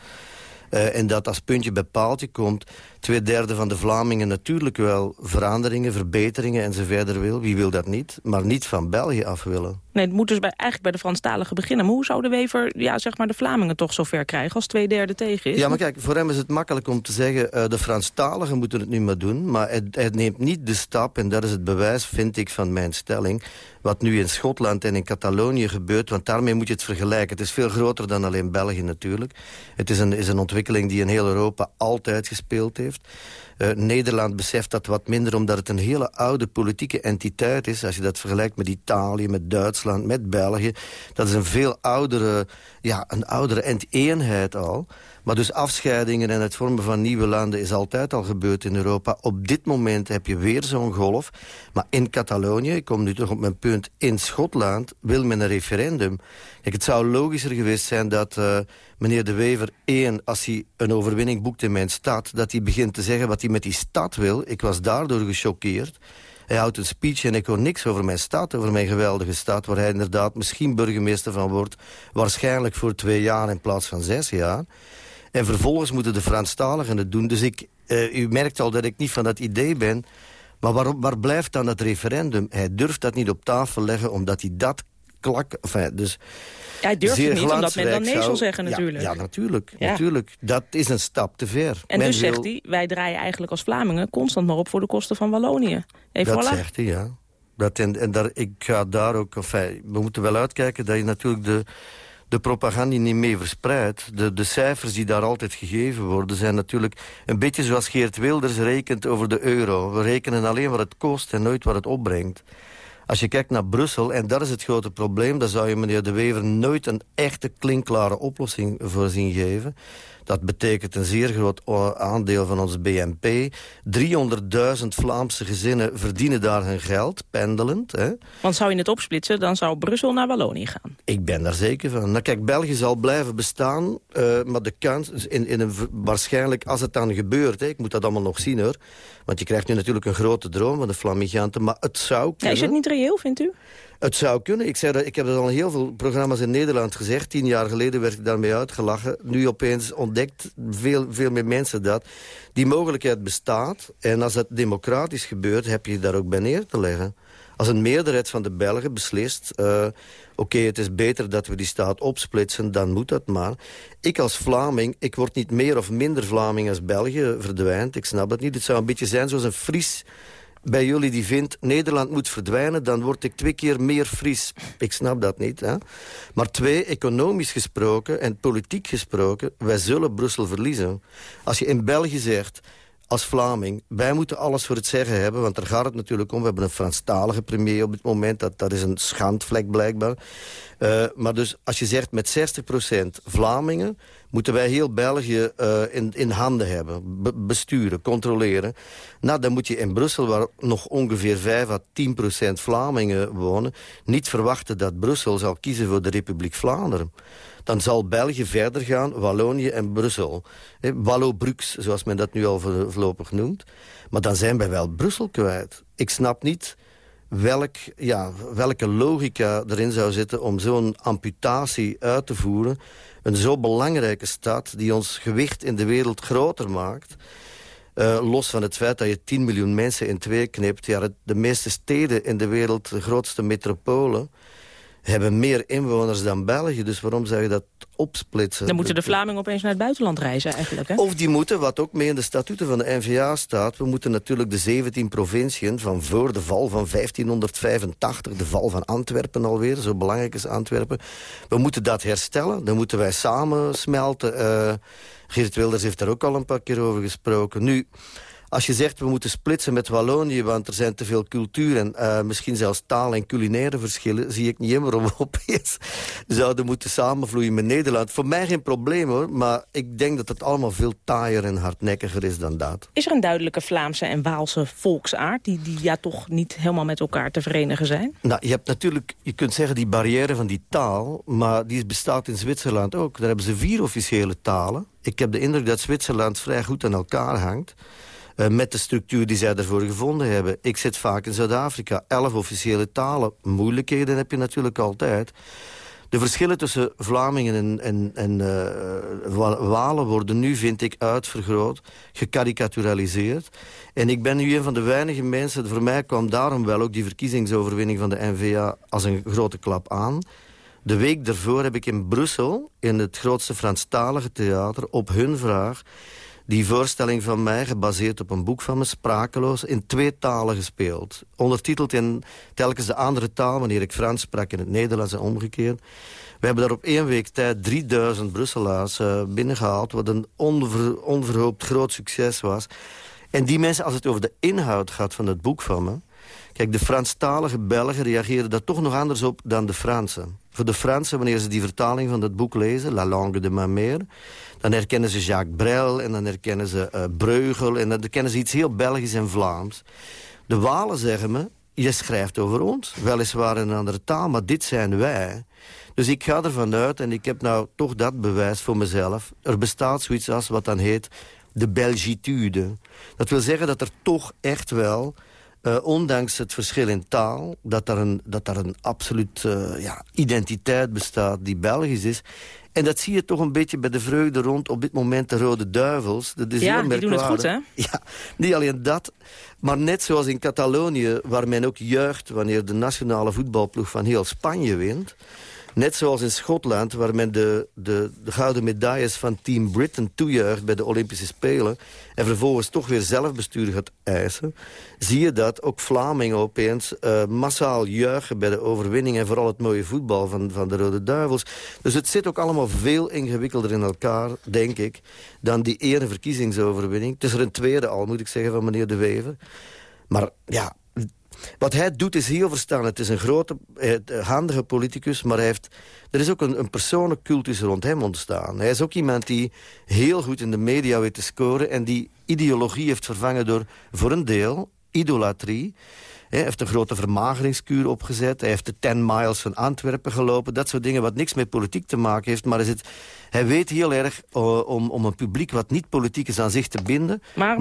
En dat als puntje bij paaltje komt... twee derde van de Vlamingen natuurlijk wel veranderingen, verbeteringen en zo verder wil. Wie wil dat niet? Maar niet van België af willen. Nee, het moet dus bij, eigenlijk bij de Franstaligen beginnen. Maar hoe zou de Wever ja, zeg maar de Vlamingen toch zover krijgen als twee derde tegen is? Ja, maar kijk, voor hem is het makkelijk om te zeggen... Uh, de Franstaligen moeten het nu maar doen. Maar het, het neemt niet de stap, en dat is het bewijs, vind ik, van mijn stelling... wat nu in Schotland en in Catalonië gebeurt. Want daarmee moet je het vergelijken. Het is veel groter dan alleen België natuurlijk. Het is een, is een ontwikkeling die in heel Europa altijd gespeeld heeft. Uh, Nederland beseft dat wat minder omdat het een hele oude politieke entiteit is. Als je dat vergelijkt met Italië, met Duitsland, met België. Dat is een veel oudere, ja, een oudere eenheid al. Maar dus afscheidingen en het vormen van nieuwe landen is altijd al gebeurd in Europa. Op dit moment heb je weer zo'n golf. Maar in Catalonië, ik kom nu terug op mijn punt, in Schotland wil men een referendum. Kijk, het zou logischer geweest zijn dat uh, meneer De Wever... één, als hij een overwinning boekt in mijn stad... dat hij begint te zeggen wat hij met die stad wil. Ik was daardoor gechoqueerd. Hij houdt een speech en ik hoor niks over mijn stad, over mijn geweldige stad... waar hij inderdaad misschien burgemeester van wordt. Waarschijnlijk voor twee jaar in plaats van zes jaar. En vervolgens moeten de Franstaligen het doen. Dus ik, uh, u merkt al dat ik niet van dat idee ben. Maar waar, waar blijft dan het referendum? Hij durft dat niet op tafel leggen, omdat hij dat klak... Enfin, dus hij durft het niet, omdat men dan nee zal zeggen natuurlijk. Ja, ja natuurlijk, ja. natuurlijk. Dat is een stap te ver. En men dus wil... zegt hij, wij draaien eigenlijk als Vlamingen... constant maar op voor de kosten van Wallonië. Even dat voilà. zegt hij, ja. Dat en, en daar, ik ga daar ook... Enfin, we moeten wel uitkijken dat je natuurlijk de de propaganda niet mee verspreidt. De, de cijfers die daar altijd gegeven worden zijn natuurlijk een beetje zoals Geert Wilders rekent over de euro. We rekenen alleen wat het kost en nooit wat het opbrengt. Als je kijkt naar Brussel, en dat is het grote probleem... dan zou je meneer De Wever nooit een echte klinkklare oplossing voor zien geven. Dat betekent een zeer groot aandeel van ons BNP. 300.000 Vlaamse gezinnen verdienen daar hun geld, pendelend. Hè. Want zou je het opsplitsen, dan zou Brussel naar Wallonië gaan. Ik ben daar zeker van. Nou kijk, België zal blijven bestaan, uh, maar de kans... In, in een, waarschijnlijk, als het dan gebeurt, hè, ik moet dat allemaal nog zien hoor... want je krijgt nu natuurlijk een grote droom van de Flamiganten, maar het zou kunnen... Ja, is het niet reëel, vindt u? Het zou kunnen. Ik, zei dat, ik heb dat al heel veel programma's in Nederland gezegd. Tien jaar geleden werd ik daarmee uitgelachen. Nu opeens ontdekt veel, veel meer mensen dat. Die mogelijkheid bestaat. En als het democratisch gebeurt, heb je daar ook bij neer te leggen. Als een meerderheid van de Belgen beslist... Uh, oké, het is beter dat we die staat opsplitsen, dan moet dat maar. Ik als Vlaming, ik word niet meer of minder Vlaming als België verdwijnt. Ik snap dat niet. Het zou een beetje zijn zoals een Fries bij jullie die vindt... Nederland moet verdwijnen, dan word ik twee keer meer Fries. Ik snap dat niet. Hè? Maar twee, economisch gesproken en politiek gesproken... wij zullen Brussel verliezen. Als je in België zegt als Vlaming, wij moeten alles voor het zeggen hebben... want daar gaat het natuurlijk om. We hebben een Franstalige premier op dit moment. Dat, dat is een schandvlek blijkbaar. Uh, maar dus als je zegt met 60% Vlamingen moeten wij heel België uh, in, in handen hebben. besturen, controleren. Nou, dan moet je in Brussel, waar nog ongeveer 5 à 10 procent Vlamingen wonen... niet verwachten dat Brussel zal kiezen voor de Republiek Vlaanderen. Dan zal België verder gaan, Wallonië en Brussel. Eh, Wallo-Brux, zoals men dat nu al voorlopig noemt. Maar dan zijn wij wel Brussel kwijt. Ik snap niet welk, ja, welke logica erin zou zitten om zo'n amputatie uit te voeren een zo belangrijke stad die ons gewicht in de wereld groter maakt... Uh, los van het feit dat je 10 miljoen mensen in twee knipt... Ja, de meeste steden in de wereld, de grootste metropolen hebben meer inwoners dan België. Dus waarom zou je dat opsplitsen? Dan moeten de Vlamingen opeens naar het buitenland reizen eigenlijk. Hè? Of die moeten, wat ook mee in de statuten van de NVA staat... we moeten natuurlijk de 17 provinciën van voor de val van 1585... de val van Antwerpen alweer, zo belangrijk is Antwerpen... we moeten dat herstellen, dan moeten wij samen smelten. Uh, Geert Wilders heeft daar ook al een paar keer over gesproken. Nu... Als je zegt, we moeten splitsen met Wallonië... want er zijn te veel cultuur en uh, misschien zelfs taal- en culinaire verschillen... zie ik niet helemaal waarom we opeens zouden moeten samenvloeien met Nederland. Voor mij geen probleem hoor, maar ik denk dat het allemaal veel taaier en hardnekkiger is dan dat. Is er een duidelijke Vlaamse en Waalse volksaard... die, die ja toch niet helemaal met elkaar te verenigen zijn? Nou, je hebt natuurlijk, je kunt zeggen die barrière van die taal... maar die bestaat in Zwitserland ook. Daar hebben ze vier officiële talen. Ik heb de indruk dat Zwitserland vrij goed aan elkaar hangt... Uh, met de structuur die zij ervoor gevonden hebben. Ik zit vaak in Zuid-Afrika. Elf officiële talen. Moeilijkheden heb je natuurlijk altijd. De verschillen tussen Vlamingen en, en, en uh, Walen worden nu, vind ik, uitvergroot, gekarikaturaliseerd. En ik ben nu een van de weinige mensen, voor mij kwam daarom wel ook die verkiezingsoverwinning van de NVA als een grote klap aan. De week daarvoor heb ik in Brussel, in het grootste Franstalige theater, op hun vraag die voorstelling van mij, gebaseerd op een boek van me, Sprakeloos, in twee talen gespeeld. Ondertiteld in telkens de andere taal, wanneer ik Frans sprak in het Nederlands en omgekeerd. We hebben daar op één week tijd 3000 Brusselaars uh, binnengehaald... wat een onver, onverhoopt groot succes was. En die mensen, als het over de inhoud gaat van het boek van me... Kijk, de Franstalige Belgen reageerden daar toch nog anders op dan de Fransen. Voor de Fransen, wanneer ze die vertaling van dat boek lezen... La langue de ma mère dan herkennen ze Jacques Brel en dan herkennen ze uh, Breugel... en dan herkennen ze iets heel Belgisch en Vlaams. De Walen zeggen me, je schrijft over ons. Weliswaar in een andere taal, maar dit zijn wij. Dus ik ga ervan uit, en ik heb nou toch dat bewijs voor mezelf... er bestaat zoiets als wat dan heet de Belgitude. Dat wil zeggen dat er toch echt wel... Uh, ondanks het verschil in taal, dat daar een, dat daar een absoluut uh, ja, identiteit bestaat die Belgisch is. En dat zie je toch een beetje bij de vreugde rond op dit moment de Rode Duivels. Dat is ja, heel die doen het goed, hè? Ja, niet alleen dat, maar net zoals in Catalonië... waar men ook juicht wanneer de nationale voetbalploeg van heel Spanje wint... Net zoals in Schotland, waar men de, de, de gouden medailles van Team Britain toejuicht bij de Olympische Spelen... en vervolgens toch weer zelfbestuur gaat eisen... zie je dat ook Vlamingen opeens uh, massaal juichen bij de overwinning... en vooral het mooie voetbal van, van de Rode Duivels. Dus het zit ook allemaal veel ingewikkelder in elkaar, denk ik... dan die ene verkiezingsoverwinning. Het is er een tweede al, moet ik zeggen, van meneer De Wever. Maar ja, wat hij doet is heel verstandig. Het is een grote, eh, handige politicus, maar hij heeft, er is ook een, een persoonlijk cultus rond hem ontstaan. Hij is ook iemand die heel goed in de media weet te scoren... en die ideologie heeft vervangen door, voor een deel, idolatrie... Hij heeft een grote vermageringskuur opgezet. Hij heeft de 10 miles van Antwerpen gelopen. Dat soort dingen wat niks met politiek te maken heeft. Maar is het, hij weet heel erg uh, om, om een publiek wat niet politiek is aan zich te binden. Maar,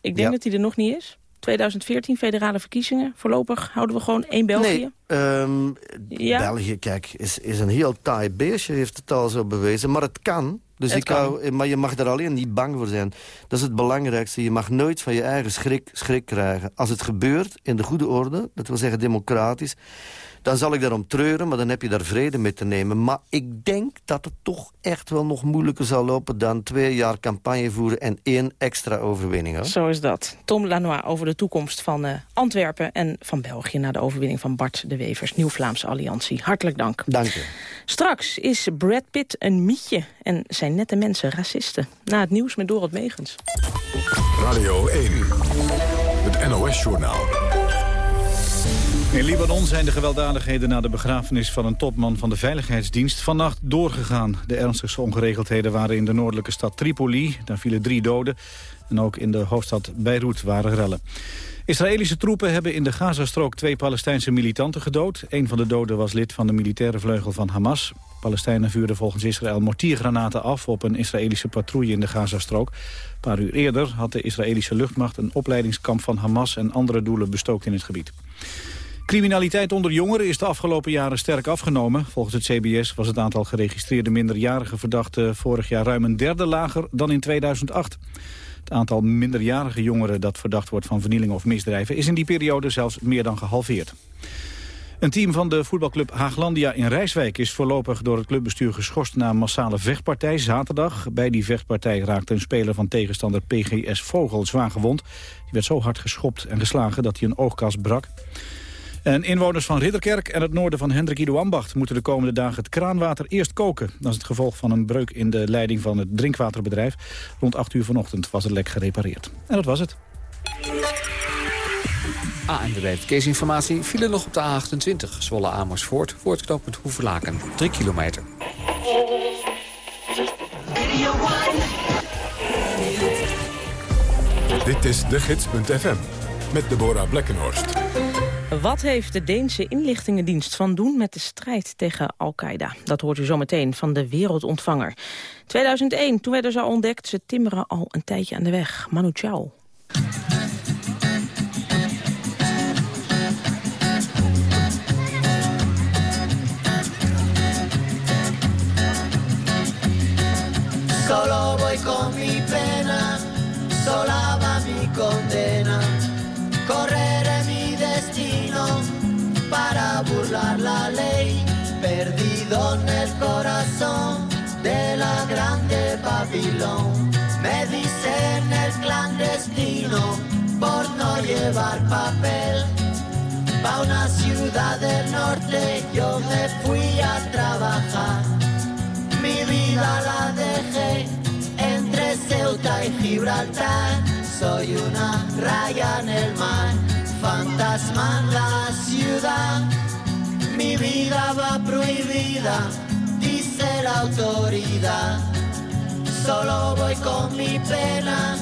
ik denk dat hij er nog niet is. 2014, federale verkiezingen. Voorlopig houden we gewoon één België. Nee, um, ja? België, kijk, is, is een heel taai beestje, heeft het al zo bewezen. Maar het kan. Dus ik hou, maar je mag er alleen niet bang voor zijn. Dat is het belangrijkste. Je mag nooit van je eigen schrik, schrik krijgen. Als het gebeurt, in de goede orde, dat wil zeggen democratisch dan zal ik daarom treuren, maar dan heb je daar vrede mee te nemen. Maar ik denk dat het toch echt wel nog moeilijker zal lopen... dan twee jaar campagne voeren en één extra overwinning. Hoor. Zo is dat. Tom Lanois over de toekomst van uh, Antwerpen en van België... na de overwinning van Bart de Wevers, Nieuw-Vlaamse Alliantie. Hartelijk dank. Dank je. Straks is Brad Pitt een mietje en zijn nette mensen racisten. Na het nieuws met Dorot Megens. Radio 1, het NOS-journaal. In Libanon zijn de gewelddadigheden na de begrafenis van een topman van de Veiligheidsdienst vannacht doorgegaan. De ernstigste ongeregeldheden waren in de noordelijke stad Tripoli. Daar vielen drie doden. En ook in de hoofdstad Beirut waren rellen. Israëlische troepen hebben in de Gazastrook twee Palestijnse militanten gedood. Een van de doden was lid van de militaire vleugel van Hamas. Palestijnen vuurden volgens Israël mortiergranaten af op een Israëlische patrouille in de Gazastrook. Een paar uur eerder had de Israëlische luchtmacht een opleidingskamp van Hamas en andere doelen bestookt in het gebied. Criminaliteit onder jongeren is de afgelopen jaren sterk afgenomen. Volgens het CBS was het aantal geregistreerde minderjarige verdachten vorig jaar ruim een derde lager dan in 2008. Het aantal minderjarige jongeren dat verdacht wordt van vernieling of misdrijven is in die periode zelfs meer dan gehalveerd. Een team van de voetbalclub Haaglandia in Rijswijk is voorlopig door het clubbestuur geschorst na een massale vechtpartij zaterdag. Bij die vechtpartij raakte een speler van tegenstander PGS Vogel zwaar gewond. Die werd zo hard geschopt en geslagen dat hij een oogkas brak. En inwoners van Ridderkerk en het noorden van Hendrik Ido Ambacht... moeten de komende dagen het kraanwater eerst koken. Dat is het gevolg van een breuk in de leiding van het drinkwaterbedrijf. Rond 8 uur vanochtend was het lek gerepareerd. En dat was het. ANWB Verkeersinformatie vielen nog op de A28 Zwolle Amersfoort voor het knooppunt Hoeverlaken. 3 kilometer. Dit is de gids.fm met Deborah Blekkenhorst. Wat heeft de Deense inlichtingendienst van doen met de strijd tegen Al-Qaeda? Dat hoort u zometeen van de wereldontvanger. 2001, toen werden ze al ontdekt, ze timmeren al een tijdje aan de weg. Manu Chao. Con mi pena, la ley, perdido en el corazón de la grande Babilón. Me dicen el clandestino por no llevar papel. Pa' una ciudad del norte yo me fui a trabajar. Mi vida la dejé entre Ceuta y Gibraltar. Soy una raya en el mar, fantasma en la ciudad. Mi vida va prohibida, dice la autoridad. Solo voy con mi pena,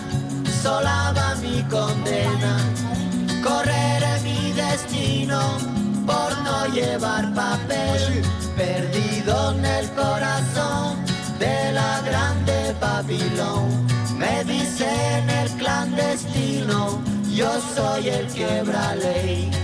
sola va mi condena. Correré mi destino por no llevar papel, perdido en el corazón de la grande Babilón. Me dicen el clandestino, yo soy el quebra ley.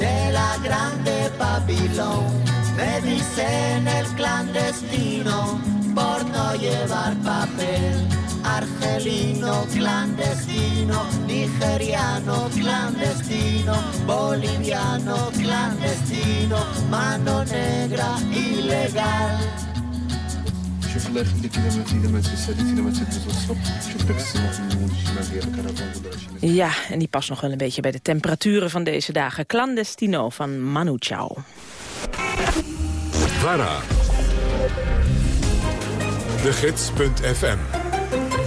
de la grande Babilón. Me dicen el clandestino por no llevar papel. Argel israelino clandestino, nigeriano clandestino, boliviano clandestino, mano negra ilegal. Ja, en die past nog wel een beetje bij de temperaturen van deze dagen. Clandestino van Manu Chao. VARA. De Gids.fm.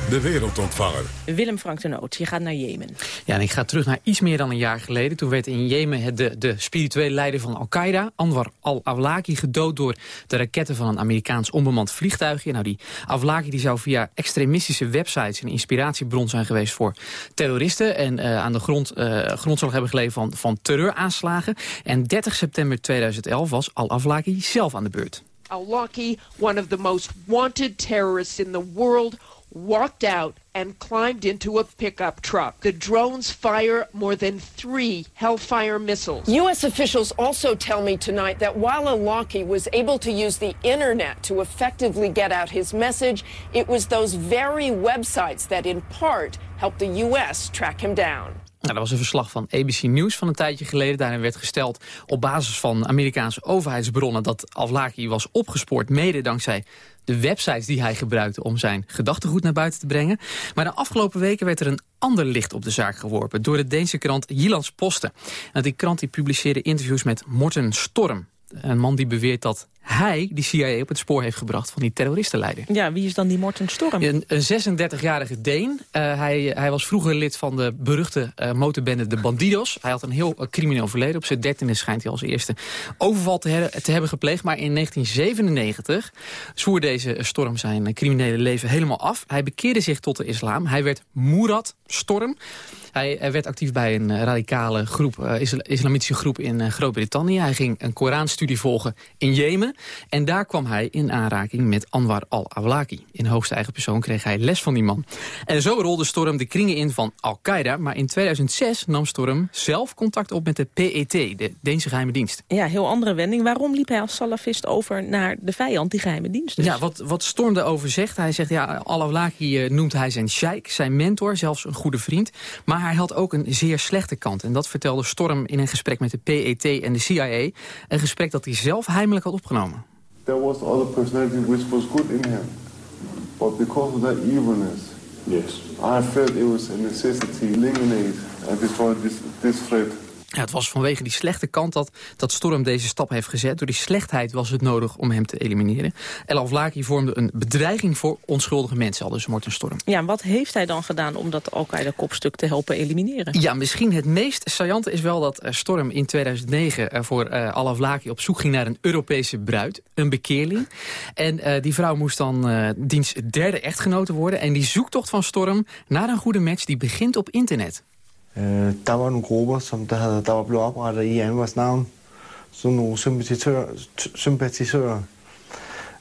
De wereldontvanger. Willem Frank de Noot, je gaat naar Jemen. Ja, en ik ga terug naar iets meer dan een jaar geleden. Toen werd in Jemen het de, de spirituele leider van Al-Qaeda, Anwar al-Awlaki, gedood door de raketten van een Amerikaans onbemand vliegtuigje. Nou, die Awlaki die zou via extremistische websites een inspiratiebron zijn geweest voor terroristen. En uh, aan de grond, uh, grondslag hebben geleverd van, van terreuraanslagen. En 30 september 2011 was al-Awlaki zelf aan de beurt. Al-Awlaki, one of the most wanted terrorists in the world, walked out and climbed into a pickup truck. The drones fire more than three Hellfire missiles. U.S. officials also tell me tonight that while Alaki was able to use the internet to effectively get out his message, it was those very websites that in part helped the U.S. track him down. Nou, dat was een verslag van ABC News van een tijdje geleden. Daarin werd gesteld op basis van Amerikaanse overheidsbronnen... dat Avlaki was opgespoord, mede dankzij de websites die hij gebruikte... om zijn gedachtegoed naar buiten te brengen. Maar de afgelopen weken werd er een ander licht op de zaak geworpen... door de Deense krant Jyllands Posten. En die krant die publiceerde interviews met Morten Storm. Een man die beweert dat hij die CIA op het spoor heeft gebracht van die terroristenleider. Ja, wie is dan die Morten Storm? Een, een 36-jarige Deen. Uh, hij, hij was vroeger lid van de beruchte uh, motorbende de Bandidos. Hij had een heel uh, crimineel verleden. Op zijn dertiende schijnt hij als eerste overval te, hebben gepleegd. Maar in 1997 zwoer deze Storm zijn criminele leven helemaal af. Hij bekeerde zich tot de islam. Hij werd Murad Storm. Hij, werd actief bij een radicale groep, islamitische groep in Groot-Brittannië. Hij ging een Koranstudie volgen in Jemen. En daar kwam hij in aanraking met Anwar al-Awlaki. In hoogste eigen persoon kreeg hij les van die man. En zo rolde Storm de kringen in van Al-Qaeda. Maar in 2006 nam Storm zelf contact op met de PET, de Deense geheime dienst. Ja, heel andere wending. Waarom liep hij als salafist over naar de vijand, die geheime dienst? Dus? Ja, wat, wat Storm erover zegt. Hij zegt, ja, al-Awlaki uh, noemt hij zijn sheik, zijn mentor, zelfs een goede vriend. Maar hij had ook een zeer slechte kant. En dat vertelde Storm in een gesprek met de PET en de CIA. Een gesprek dat hij zelf heimelijk had opgenomen. There was other personality which was good in him. But because of that evilness, yes. I felt it was a necessity to eliminate and destroy this, this threat. Ja, het was vanwege die slechte kant dat, dat Storm deze stap heeft gezet. Door die slechtheid was het nodig om hem te elimineren. El Avlaki vormde een bedreiging voor onschuldige mensen, al dus Morten Storm. Ja, en wat heeft hij dan gedaan om dat Al-Qaeda-kopstuk te helpen elimineren? Ja, misschien het meest saillante is wel dat Storm in 2009 voor uh, Al Avlaki op zoek ging naar een Europese bruid, een bekeerling. En uh, die vrouw moest dan uh, diens derde echtgenote worden. En die zoektocht van Storm naar een goede match, die begint op internet. Øh, der var nogle grupper, som der, havde, der var blevet oprettet i Anvars navn. som nogle sympatisører. sympatisører.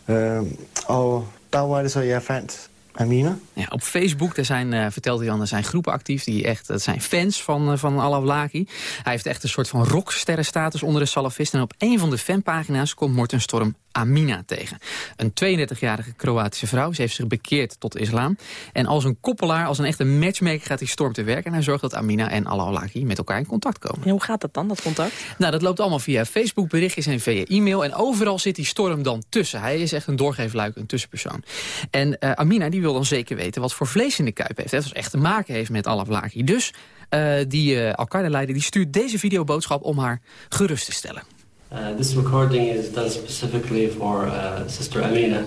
Øh, og der var det så, jeg fandt Amina. Ja, op Facebook, daar zijn, uh, vertelde Jan, er zijn groepen actief. Die echt, dat zijn fans van, uh, van Al-Awlaki. Hij heeft echt een soort van rocksterrenstatus onder de salafisten. En op een van de fanpagina's komt Morten Storm Amina tegen. Een 32-jarige Kroatische vrouw. Ze heeft zich bekeerd tot islam. En als een koppelaar, als een echte matchmaker gaat hij Storm te werk. En hij zorgt dat Amina en Al-Awlaki met elkaar in contact komen. En hoe gaat dat dan, dat contact? Nou, dat loopt allemaal via Facebook berichtjes en via e-mail. En overal zit die Storm dan tussen. Hij is echt een doorgeefluik, een tussenpersoon. En uh, Amina die wil dan zeker weten wat voor vlees in de kuip heeft. Dat echt te maken heeft met Al-Awlaki. Dus uh, die uh, Al-Qaeda-leider die stuurt deze videoboodschap om haar gerust te stellen. Uh, this recording is done specifically for uh, Sister Amina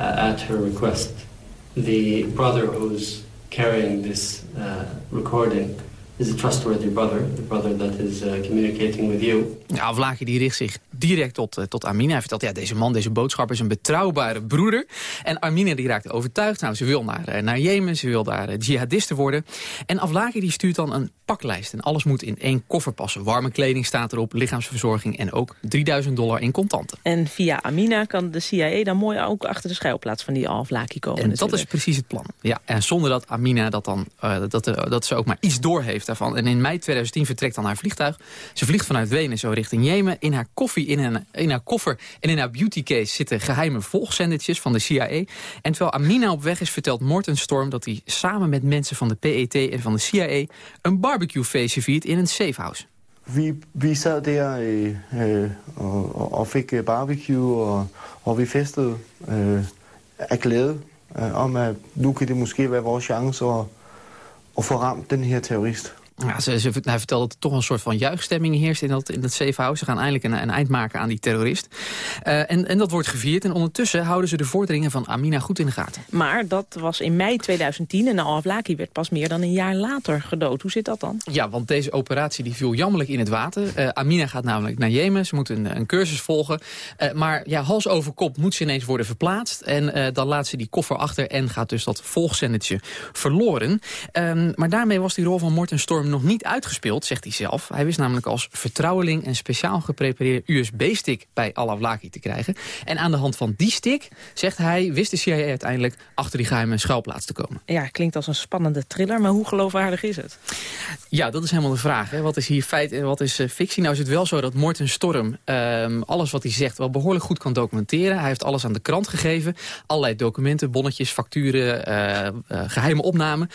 uh, at her request. The brother who's carrying this recording is a trustworthy brother, the brother that is communicating with you. Ja, Avlaki die richt zich direct tot, uh, tot Amina. Hij vertelt, ja, deze man, deze boodschapper is een betrouwbare broeder. En Amina die raakt overtuigd. Nou, ze wil naar, uh, naar Jemen, ze wil daar uh, jihadiste worden. En Avlaki die stuurt dan een paklijst. En alles moet in één koffer passen. Warme kleding staat erop, lichaamsverzorging en ook 3000 dollar in contanten. En via Amina kan de CIA dan mooi ook achter de schuilplaats van die Avlaki komen. En natuurlijk. dat is precies het plan. Ja, en zonder dat Amina dat dan, dat, dat ze ook maar iets door heeft daarvan. En in mei 2010 vertrekt dan haar vliegtuig. Ze vliegt vanuit Wenen zo richting Jemen. In haar koffie In, een, in haar koffer en in haar beautycase zitten geheime volgzendertjes van de CIA. En terwijl Amina op weg is, vertelt Morten Storm... dat hij samen met mensen van de PET en van de CIA... een barbecuefeestje viert in een safehouse. Vi, vi sad der øh, øh, og, og fik øh, barbecue, og, og vi festede øh, af øh, om, at nu kan det måske være vores chance at, at den her terrorist. Ja, ze, ze, hij vertelde dat er toch een soort van juichstemming heerst in dat, in dat safe house. Ze gaan eindelijk een, een eind maken aan die terrorist. Uh, en, en dat wordt gevierd. En ondertussen houden ze de vorderingen van Amina goed in de gaten. Maar dat was in mei 2010 en Al-Awlaki werd pas meer dan een jaar later gedood. Hoe zit dat dan? Ja, want deze operatie die viel jammerlijk in het water. Uh, Amina gaat namelijk naar Jemen. Ze moet een, een cursus volgen. Uh, maar ja, hals over kop moet ze ineens worden verplaatst. En dan laat ze die koffer achter en gaat dus dat volgzendertje verloren. Um, maar daarmee was die rol van Morten Storm nog niet uitgespeeld, zegt hij zelf. Hij wist namelijk als vertrouweling een speciaal geprepareerde USB-stick bij Al-Awlaki te krijgen. En aan de hand van die stick, zegt hij, wist de CIA uiteindelijk achter die geheime schuilplaats te komen. Ja, klinkt als een spannende thriller, maar hoe geloofwaardig is het? Ja, dat is helemaal de vraag. Hè. Wat is hier feit en wat is uh, fictie? Nou is het wel zo dat Morten Storm uh, alles wat hij zegt wel behoorlijk goed kan documenteren. Hij heeft alles aan de krant gegeven. Allerlei documenten, bonnetjes, facturen, uh, geheime opnamen.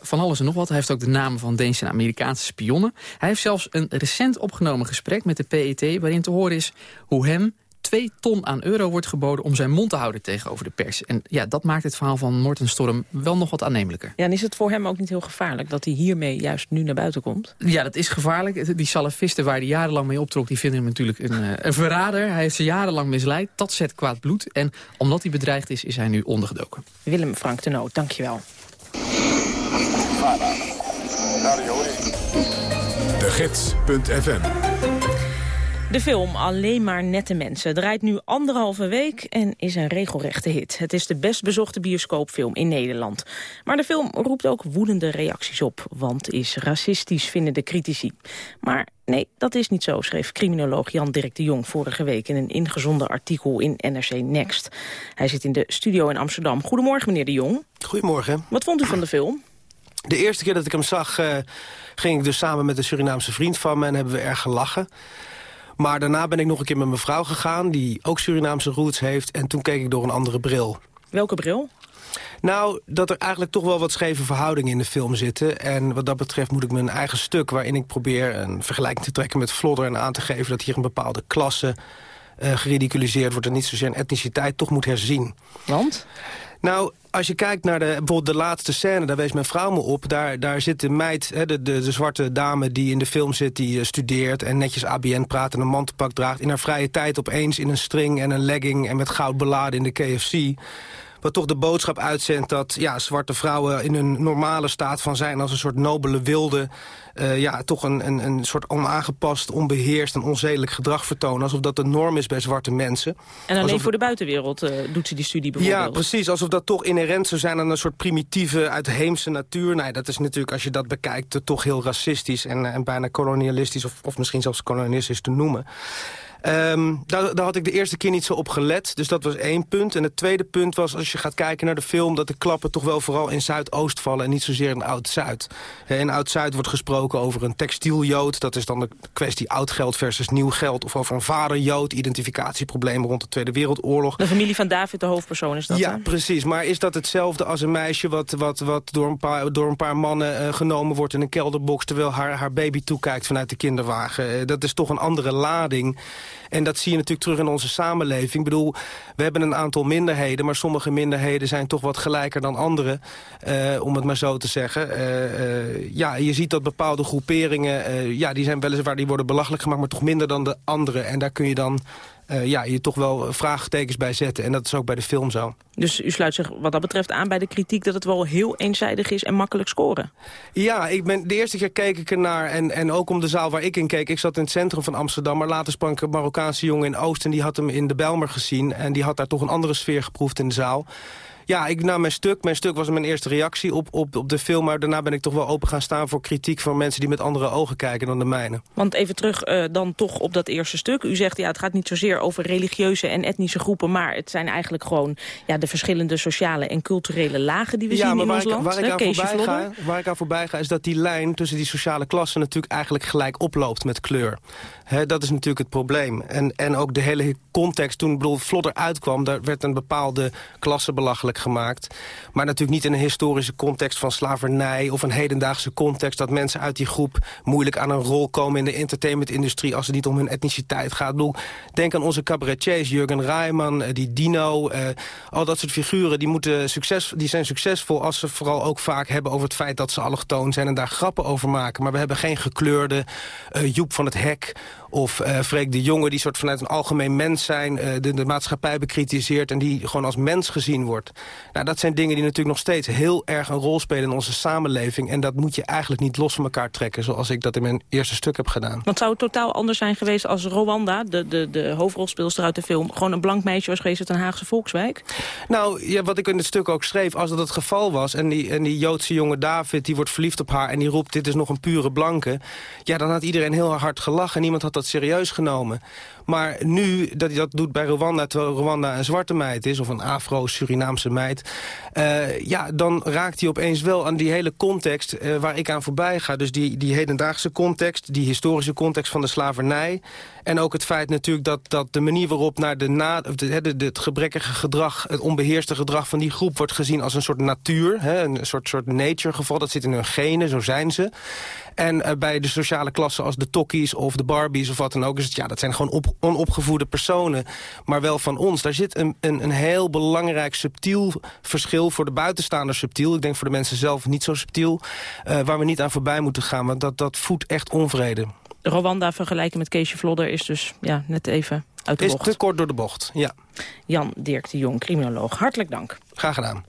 van alles en nog wat. Hij heeft ook de namen van Deense en Amerikaanse spionnen. Hij heeft zelfs een recent opgenomen gesprek met de PET... waarin te horen is hoe hem 2 ton aan euro wordt geboden om zijn mond te houden tegenover de pers. En ja, dat maakt het verhaal van Morten Storm wel nog wat aannemelijker. Ja, en is het voor hem ook niet heel gevaarlijk dat hij hiermee juist nu naar buiten komt? Ja, dat is gevaarlijk. Die salafisten waar hij jarenlang mee optrok, die vinden hem natuurlijk een, een verrader. Hij heeft ze jarenlang misleid. Dat zet kwaad bloed. En omdat hij bedreigd is, is hij nu ondergedoken. Willem Frank de Noot, dankjewel. De Gids.fm de film Alleen maar nette mensen draait nu anderhalve week en is een regelrechte hit. Het is de best bezochte bioscoopfilm in Nederland. Maar de film roept ook woedende reacties op, want is racistisch, vinden de critici. Maar nee, dat is niet zo, schreef criminoloog Jan Dirk de Jong vorige week in een ingezonden artikel in NRC Next. Hij zit in de studio in Amsterdam. Goedemorgen, meneer de Jong. Goedemorgen. Wat vond u van de film? De eerste keer dat ik hem zag, uh, ging ik dus samen met een Surinaamse vriend van me... en hebben we erg gelachen. Maar daarna ben ik nog een keer met mijn vrouw gegaan... die ook Surinaamse roots heeft. En toen keek ik door een andere bril. Welke bril? Nou, dat er eigenlijk toch wel wat scheve verhoudingen in de film zitten. En wat dat betreft moet ik mijn eigen stuk... waarin ik probeer een vergelijking te trekken met Vlodder... en aan te geven dat hier een bepaalde klasse uh, geridiculiseerd wordt... en niet zozeer een etniciteit toch moet herzien. Want? Nou, als je kijkt naar de, bijvoorbeeld de laatste scène, daar wees mijn vrouw me op. Daar, daar zit de meid, hè, de, de, de zwarte dame die in de film zit, die uh, studeert... en netjes ABN praat en een mantelpak draagt... in haar vrije tijd opeens in een string en een legging... en met goud beladen in de KFC wat toch de boodschap uitzendt dat ja, zwarte vrouwen in hun normale staat van zijn... als een soort nobele wilde, uh, ja, toch een, een, een soort onaangepast, onbeheerst en onzedelijk gedrag vertonen. Alsof dat de norm is bij zwarte mensen. En alleen voor de buitenwereld uh, doet ze die studie bijvoorbeeld? Ja, precies. Alsof dat toch inherent zou zijn aan een soort primitieve, uitheemse natuur. Nee, dat is natuurlijk, als je dat bekijkt, toch heel racistisch en, en bijna kolonialistisch... Of, of misschien zelfs kolonialistisch te noemen. Um, daar, daar, had ik de eerste keer niet zo op gelet. Dus dat was één punt. En het tweede punt was, als je gaat kijken naar de film... dat de klappen toch wel vooral in Zuidoost vallen... en niet zozeer in Oud-Zuid. In Oud-Zuid wordt gesproken over een textieljood. Dat is dan de kwestie oud geld versus nieuw geld. Of over een vaderjood, identificatieproblemen rond de Tweede Wereldoorlog. De familie van David, de hoofdpersoon, is dat Ja, precies. Maar is dat hetzelfde als een meisje... wat, wat, wat door, een paar, door een paar mannen uh, genomen wordt in een kelderbox... terwijl haar, haar baby toekijkt vanuit de kinderwagen? Uh, dat is toch een andere lading... En dat zie je natuurlijk terug in onze samenleving. Ik bedoel, we hebben een aantal minderheden... maar sommige minderheden zijn toch wat gelijker dan andere. Uh, om het maar zo te zeggen. Uh, uh, ja, je ziet dat bepaalde groeperingen... ja, die zijn weliswaar die worden belachelijk gemaakt... maar toch minder dan de andere. En daar kun je dan uh, ja, je toch wel vraagtekens bij zetten. En dat is ook bij de film zo. Dus u sluit zich wat dat betreft aan bij de kritiek... dat het wel heel eenzijdig is en makkelijk scoren? Ja, ik ben, de eerste keer keek ik ernaar. En, en ook om de zaal waar ik in keek. Ik zat in het centrum van Amsterdam. Maar later sprak een Marokkaanse jongen in Oost. En die had hem in de Belmer gezien. En die had daar toch een andere sfeer geproefd in de zaal. Ja, ik nam mijn stuk. Mijn stuk was mijn eerste reactie op, op, op de film. Maar daarna ben ik toch wel open gaan staan voor kritiek van mensen die met andere ogen kijken dan de mijne. Want even terug uh, dan toch op dat eerste stuk. U zegt ja, het gaat niet zozeer over religieuze en etnische groepen, maar het zijn eigenlijk gewoon ja, de verschillende sociale en culturele lagen die we ja, zien in ons ik, land. Waar ik, aan voorbij ga, waar ik aan voorbij ga is dat die lijn tussen die sociale klassen natuurlijk eigenlijk gelijk oploopt met kleur. Dat is natuurlijk het probleem. En, en ook de hele context, toen bedoel, Vlodder uitkwam... daar werd een bepaalde klasse belachelijk gemaakt. Maar natuurlijk niet in een historische context van slavernij... of een hedendaagse context dat mensen uit die groep... moeilijk aan een rol komen in de entertainmentindustrie... als het niet om hun etniciteit gaat. Ik bedoel, denk aan onze cabaretiers, Jurgen Rijman, eh, die Dino... Eh, al dat soort figuren, die, moeten succes, die zijn succesvol... als ze vooral ook vaak hebben over het feit dat ze allochtoon zijn... en daar grappen over maken. Maar we hebben geen gekleurde uh, Joep van het Hek of uh, Freek de Jonge... die soort vanuit een algemeen mens zijn, uh, de, de maatschappij bekritiseert... en die gewoon als mens gezien wordt. Nou, dat zijn dingen die natuurlijk nog steeds heel erg een rol spelen... in onze samenleving. En dat moet je eigenlijk niet los van elkaar trekken... zoals ik dat in mijn eerste stuk heb gedaan. Want zou het totaal anders zijn geweest als Rwanda... de, de, de hoofdrolspeelster uit de film... gewoon een blank meisje was geweest uit een Haagse volkswijk? Nou, ja, wat ik in het stuk ook schreef... als dat het geval was en die, en die Joodse jonge David... die wordt verliefd op haar en die roept... dit is nog een pure blanke... ja, dan had iedereen heel hard gelachen... en niemand had dat serieus genomen. Maar nu, dat hij dat doet bij Rwanda... terwijl Rwanda een zwarte meid is... of een Afro-Surinaamse meid... Uh, ja, dan raakt hij opeens wel aan die hele context uh, waar ik aan voorbij ga. Dus die, die hedendaagse context, die historische context van de slavernij... en ook het feit natuurlijk dat, dat de manier waarop naar de na, het gebrekkige gedrag... het onbeheerste gedrag van die groep wordt gezien als een soort natuur. Hè, een soort, soort nature geval, dat zit in hun genen, zo zijn ze. En uh, bij de sociale klassen als de tokkies of de barbies of wat dan ook... is het, ja, dat zijn gewoon op, onopgevoede personen, maar wel van ons. Daar zit een, een, een heel belangrijk subtiel verschil voor de buitenstaanders subtiel. Ik denk voor de mensen zelf niet zo subtiel. Uh, waar we niet aan voorbij moeten gaan, want dat, dat voedt echt onvrede. Rwanda vergelijken met Keesje Vlodder is dus ja, net even uit de is bocht. te kort door de bocht, ja. Jan Dirk de Jong, criminoloog. Hartelijk dank. Graag gedaan.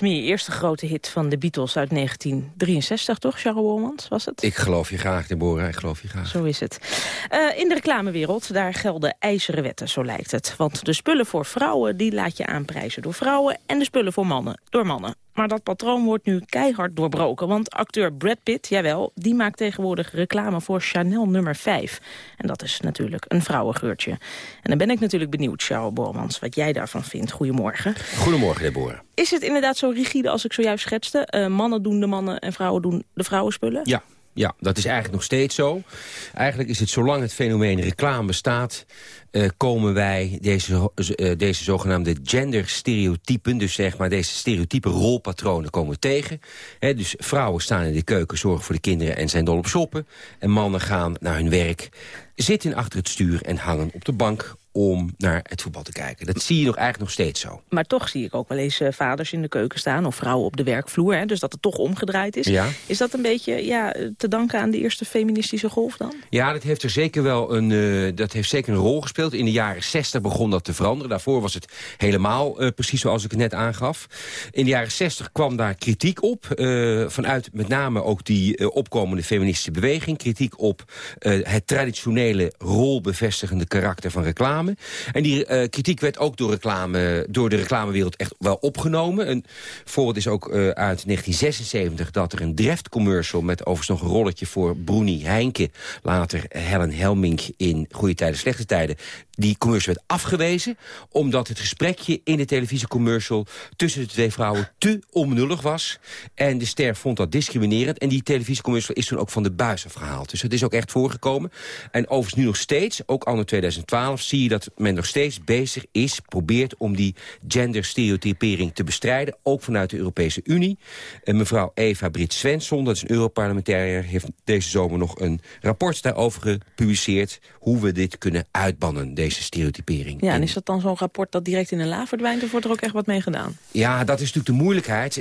Me. Eerste grote hit van de Beatles uit 1963, toch? Charles Wolmans, was het? Ik geloof je graag, Deborah. Ik geloof je graag. Zo is het. Uh, in de reclamewereld, daar gelden ijzeren wetten, zo lijkt het. Want de spullen voor vrouwen, die laat je aanprijzen door vrouwen... en de spullen voor mannen, door mannen. Maar dat patroon wordt nu keihard doorbroken. Want acteur Brad Pitt, jawel, die maakt tegenwoordig reclame voor Chanel nummer 5. En dat is natuurlijk een vrouwengeurtje. En dan ben ik natuurlijk benieuwd, Charles Bormans, wat jij daarvan vindt. Goedemorgen. Goedemorgen, Deborah. Is het inderdaad zo rigide als ik zojuist schetste? Uh, mannen doen de mannen en vrouwen doen de vrouwenspullen? Ja. Ja, dat is eigenlijk nog steeds zo. Eigenlijk is het zolang het fenomeen reclame bestaat... Uh, komen wij deze, uh, deze zogenaamde genderstereotypen... dus zeg maar deze stereotype rolpatronen komen tegen. Dus vrouwen staan in de keuken, zorgen voor de kinderen en zijn dol op shoppen. En mannen gaan naar hun werk, zitten achter het stuur en hangen op de bank om naar het voetbal te kijken. Dat zie je nog eigenlijk nog steeds zo. Maar toch zie ik ook wel eens uh, vaders in de keuken staan... of vrouwen op de werkvloer, hè, dus dat het toch omgedraaid is. Ja. Is dat een beetje ja, te danken aan de eerste feministische golf dan? Ja, dat heeft er zeker wel een, uh, dat heeft zeker een rol gespeeld. In de jaren 60 begon dat te veranderen. Daarvoor was het helemaal uh, precies zoals ik het net aangaf. In de jaren 60 kwam daar kritiek op. vanuit met name ook die opkomende feministische beweging. Kritiek op het traditionele rolbevestigende karakter van reclame. En die uh, kritiek werd ook door, reclame, door de reclamewereld echt wel opgenomen. Een voorbeeld is ook uh, uit 1976 dat er een Dreft-commercial... met overigens nog een rolletje voor Bruni Heinke... later Helen Helmink in Goede Tijden, Slechte Tijden... die commercial werd afgewezen... omdat het gesprekje in de televisiecommercial... tussen de twee vrouwen te onbenullig was. En de ster vond dat discriminerend. En die televisiecommercial is toen ook van de buis afgehaald. Dus het is ook echt voorgekomen. En overigens nu nog steeds, ook anno 2012... zie je dat men nog steeds bezig is, probeert om die genderstereotypering te bestrijden. Ook vanuit de Europese Unie. En mevrouw Eva Britt Svensson, dat is een Europarlementariër... heeft deze zomer nog een rapport daarover gepubliceerd... hoe we dit kunnen uitbannen, deze stereotypering. Ja, en is dat dan zo'n rapport dat direct in de la verdwijnt... of wordt er ook echt wat mee gedaan? Ja, dat is natuurlijk de moeilijkheid.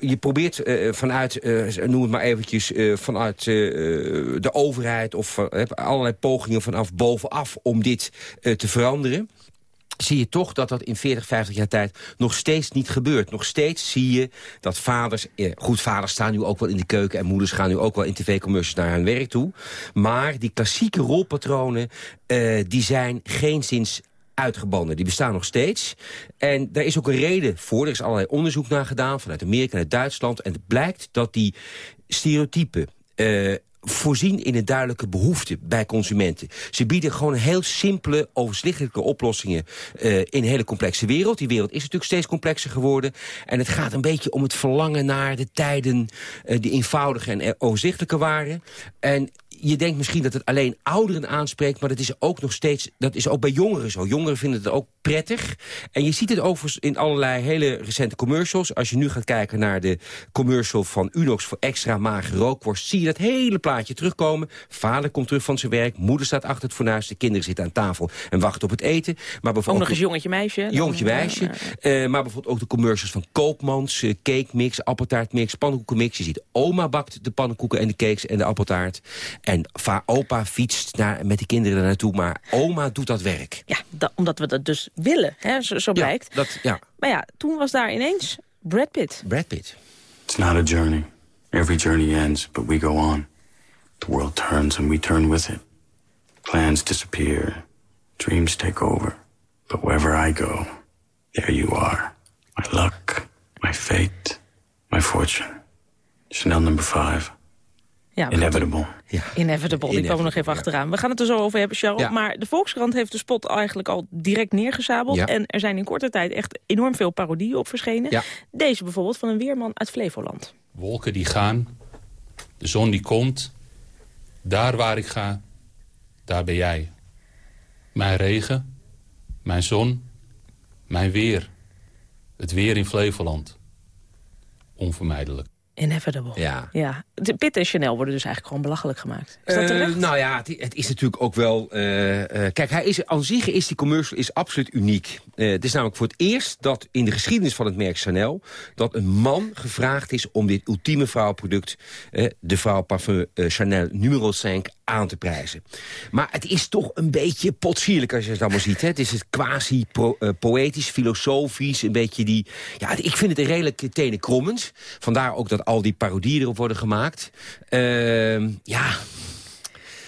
Je probeert uh, vanuit, uh, noem het maar eventjes... Uh, vanuit de overheid of allerlei pogingen vanaf bovenaf... om dit te veranderen zie je toch dat dat in 40, 50 jaar tijd nog steeds niet gebeurt. Nog steeds zie je dat vaders... Eh, goed, vaders staan nu ook wel in de keuken... en moeders gaan nu ook wel in tv-commercials naar hun werk toe. Maar die klassieke rolpatronen, uh, die zijn geen zins uitgebannen. Die bestaan nog steeds. En daar is ook een reden voor. Er is allerlei onderzoek naar gedaan vanuit Amerika en Duitsland. En het blijkt dat die stereotypen... Uh, voorzien in een duidelijke behoefte bij consumenten. Ze bieden gewoon heel simpele, overzichtelijke oplossingen uh, in een hele complexe wereld. Die wereld is natuurlijk steeds complexer geworden. En het gaat een beetje om het verlangen naar de tijden uh, die eenvoudiger en overzichtelijker waren. En je denkt misschien dat het alleen ouderen aanspreekt... maar dat is ook nog steeds, dat is ook bij jongeren zo. Jongeren vinden het ook prettig. En je ziet het overigens in allerlei hele recente commercials. Als je nu gaat kijken naar de commercial van Unox voor extra magere rookworst... zie je dat hele plaatje terugkomen. Vader komt terug van zijn werk, moeder staat achter het fornuis... de kinderen zitten aan tafel en wachten op het eten. Maar ook nog eens jongetje meisje. Jongetje meisje. Ja, ja. Uh, maar bijvoorbeeld ook de commercials van Koopmans... Uh, cake mix, appeltaartmix, pannenkoekenmix. Je ziet oma bakt de pannenkoeken en de cakes en de appeltaart... En va opa fietst naar, met de kinderen daar naartoe, maar oma doet dat werk. Ja, da, omdat we dat dus willen, hè, zo, zo blijkt. Ja, dat, ja. Maar ja, toen was daar ineens Brad Pitt. Brad Pitt. It's not a journey. Every journey ends, but we go on. The world turns and we turn with it. Plans disappear. Dreams take over. But wherever I go, there you are. My luck, my fate, my fortune. Chanel number five. Ja, Inevitable. Ja. Inevitable, die komen we nog even achteraan. We gaan het er zo over hebben, Charles. Ja. Maar de Volkskrant heeft de spot eigenlijk al direct neergezabeld. Ja. En er zijn in korte tijd echt enorm veel parodieën op verschenen. Ja. Deze bijvoorbeeld van een weerman uit Flevoland. Wolken die gaan, de zon die komt. Daar waar ik ga, daar ben jij. Mijn regen, mijn zon, mijn weer. Het weer in Flevoland. Onvermijdelijk. Inevitable. Ja. ja. De Pitt en Chanel worden dus eigenlijk gewoon belachelijk gemaakt. Is dat uh, nou ja, het, het, is natuurlijk ook wel... Uh, uh, kijk, hij is, aan zich is die commercial is absoluut uniek. het is namelijk voor het eerst dat in de geschiedenis van het merk Chanel... dat een man gevraagd is om dit ultieme vrouwproduct... de vrouwparfum Chanel numero 5 aan te prijzen. Maar het is toch een beetje potsierlijk als je het allemaal ziet. Hè? Het is het quasi-poëtisch, filosofisch, een beetje die... Ja, ik vind het een redelijk tenenkrommend. Vandaar ook dat al die parodieën erop worden gemaakt. Uh, ja...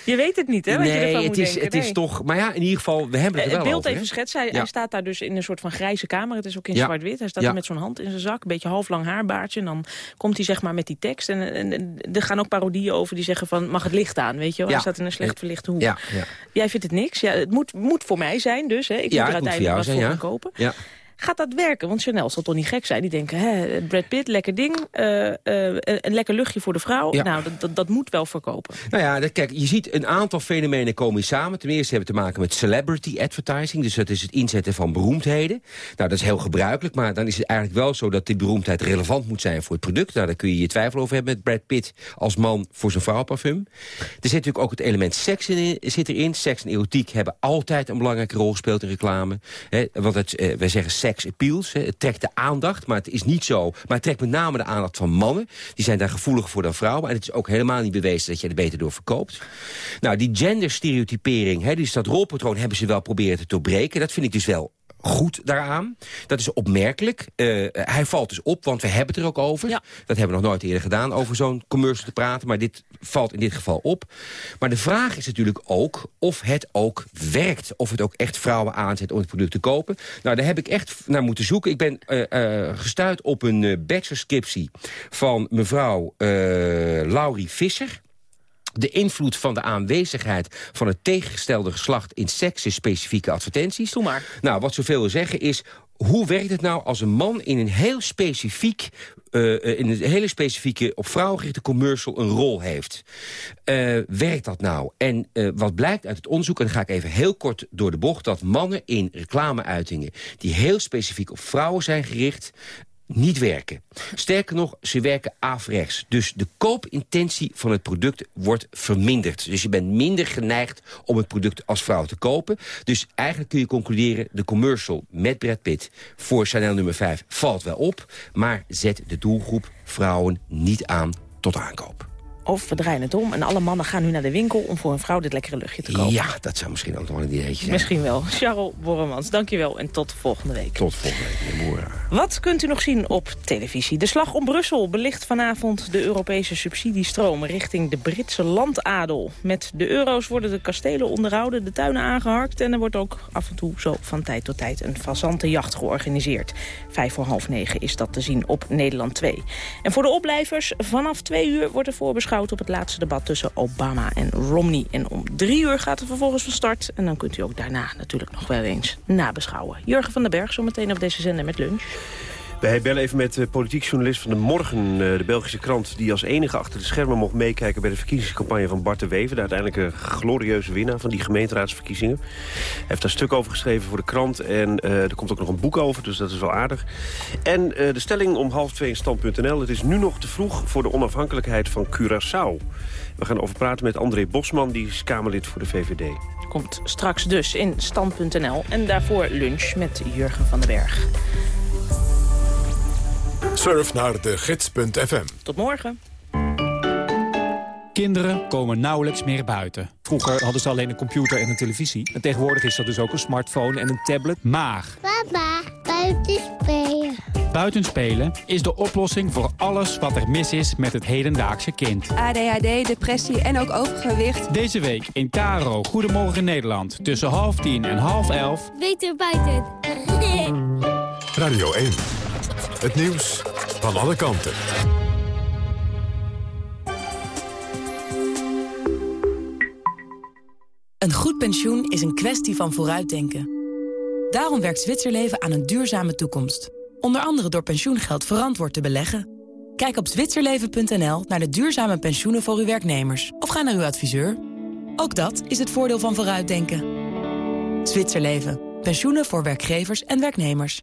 Je weet het niet, hè? Wat nee, je ervan het moet is, denken. het nee. is toch... Maar ja, in ieder geval, we hebben het er Het wel beeld over, even schetsen. Hij, Ja. hij staat daar dus in een soort van grijze kamer. Het is ook in Ja. zwart-wit. Hij staat Ja. er met zo'n hand in zijn zak. Een beetje halflang haarbaardje. En dan komt hij zeg maar met die tekst. En, en, en er gaan ook parodieën over die zeggen van... mag het licht aan, weet je wel? Hij staat in een slecht verlichte hoek. Ja, ja. Jij vindt het niks. Ja, het moet, moet voor mij zijn dus. Hè. Ik moet er het uiteindelijk wat voor gaan kopen. Ja. Gaat dat werken? Want Chanel zal toch niet gek zijn. Die denken, hè, Brad Pitt, lekker ding. eh, eh, een lekker luchtje voor de vrouw. Ja. Nou, dat, dat, dat moet wel verkopen. Nou ja, dat- kijk, je ziet een aantal fenomenen komen samen. Ten eerste hebben we te maken met celebrity advertising. Dus dat is het inzetten van beroemdheden. Nou, dat is heel gebruikelijk. Maar dan is het eigenlijk wel zo dat die beroemdheid relevant moet zijn voor het product. Nou, daar kun je je twijfel over hebben met Brad Pitt als man voor zijn vrouwparfum. Er zit natuurlijk ook het element seks in, zit erin. Seks en erotiek hebben altijd een belangrijke rol gespeeld in reclame. Want het, eh, wij zeggen Hè, het trekt de aandacht, maar het is niet zo. Maar het trekt met name de aandacht van mannen. Die zijn daar gevoeliger voor dan vrouwen. En het is ook helemaal niet bewezen dat je er beter door verkoopt. Nou, die genderstereotypering, hè, dus dat rolpatroon hebben ze wel proberen te doorbreken. Dat vind ik dus wel goed daaraan. Dat is opmerkelijk. Eh, hij valt dus op, want we hebben het er ook over. Dat hebben we nog nooit eerder gedaan, over zo'n commercial te praten. Maar dit valt in dit geval op. Maar de vraag is natuurlijk ook of het ook werkt. Of het ook echt vrouwen aanzet om het product te kopen. Nou, daar heb ik echt naar moeten zoeken. Ik ben eh, eh, gestuurd op een bachelorscriptie van mevrouw Laurie Visser de invloed van de aanwezigheid van het tegengestelde geslacht... in seksenspecifieke advertenties. Doe maar. Nou, wat zoveel wil zeggen is... hoe werkt het nou als een man in een heel specifiek... Uh, in een hele specifieke, op vrouwen gerichte commercial een rol heeft. Uh, werkt dat nou? En uh, wat blijkt uit het onderzoek, en dan ga ik even heel kort door de bocht... dat mannen in reclameuitingen die heel specifiek op vrouwen zijn gericht niet werken. Sterker nog, ze werken averechts. Dus de koopintentie van het product wordt verminderd. Dus je bent minder geneigd om het product als vrouw te kopen. Dus eigenlijk kun je concluderen... de commercial met Brad Pitt voor Chanel nummer 5 valt wel op... maar zet de doelgroep vrouwen niet aan tot aankoop. Of we draaien het om en alle mannen gaan nu naar de winkel... om voor een vrouw dit lekkere luchtje te kopen. Ja, dat zou misschien ook nog een ideetje zijn. Misschien wel. Charles Borremans, dankjewel en tot volgende week. Tot volgende week, meneer. Wat kunt u nog zien op televisie? De slag om Brussel belicht vanavond de Europese subsidiestroom... richting de Britse landadel. Met de euro's worden de kastelen onderhouden, de tuinen aangeharkt... en er wordt ook af en toe zo van tijd tot tijd een fazantenjacht georganiseerd. Vijf voor half negen is dat te zien op Nederland 2. En voor de opblijvers, vanaf twee uur wordt er voorbeschouwd op het laatste debat tussen Obama en Romney. En om drie uur gaat het vervolgens van start. En dan kunt u ook daarna natuurlijk nog wel eens nabeschouwen. Jurgen van den Berg zometeen op deze zender met lunch. Wij bellen even met de politiek journalist van de Morgen, de Belgische krant... die als enige achter de schermen mocht meekijken bij de verkiezingscampagne van Bart de Wever... de uiteindelijke glorieuze winnaar van die gemeenteraadsverkiezingen. Hij heeft daar stuk over geschreven voor de krant en uh, er komt ook nog een boek over, dus dat is wel aardig. En de stelling om half twee in stand.nl. Het is nu nog te vroeg voor de onafhankelijkheid van Curaçao. We gaan over praten met André Bosman, die is Kamerlid voor de VVD. Komt straks dus in stand.nl en daarvoor lunch met Jurgen van den Berg. Surf naar de gids.fm. Tot morgen. Kinderen komen nauwelijks meer buiten. Vroeger hadden ze alleen een computer en een televisie. En tegenwoordig is dat dus ook een smartphone en een tablet. Maar... Papa, buiten spelen. Buitenspelen is de oplossing voor alles wat er mis is met het hedendaagse kind. ADHD, depressie en ook overgewicht. Deze week in Karo Goedemorgen Nederland. Tussen half tien en half elf. Beter buiten. Radio 1. Het nieuws van alle kanten. Een goed pensioen is een kwestie van vooruitdenken. Daarom werkt Zwitserleven aan een duurzame toekomst. Onder andere door pensioengeld verantwoord te beleggen. Kijk op zwitserleven.nl naar de duurzame pensioenen voor uw werknemers. Of ga naar uw adviseur. Ook dat is het voordeel van vooruitdenken. Zwitserleven. Pensioenen voor werkgevers en werknemers.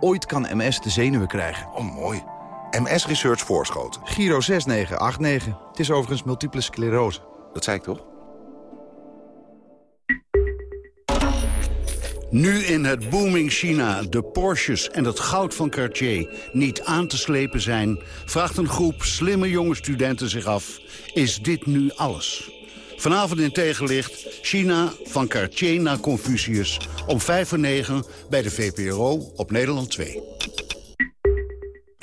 Ooit kan MS de zenuwen krijgen. Oh, mooi. MS Research Voorschoten. Giro 6989. Het is overigens multiple sclerose. Dat zei ik toch? Nu in het booming China de Porsches en het goud van Cartier niet aan te slepen zijn... vraagt een groep slimme jonge studenten zich af, is dit nu alles? Vanavond in tegenlicht China van Cartier naar Confucius. Om 5 voor 9 bij de VPRO op Nederland 2.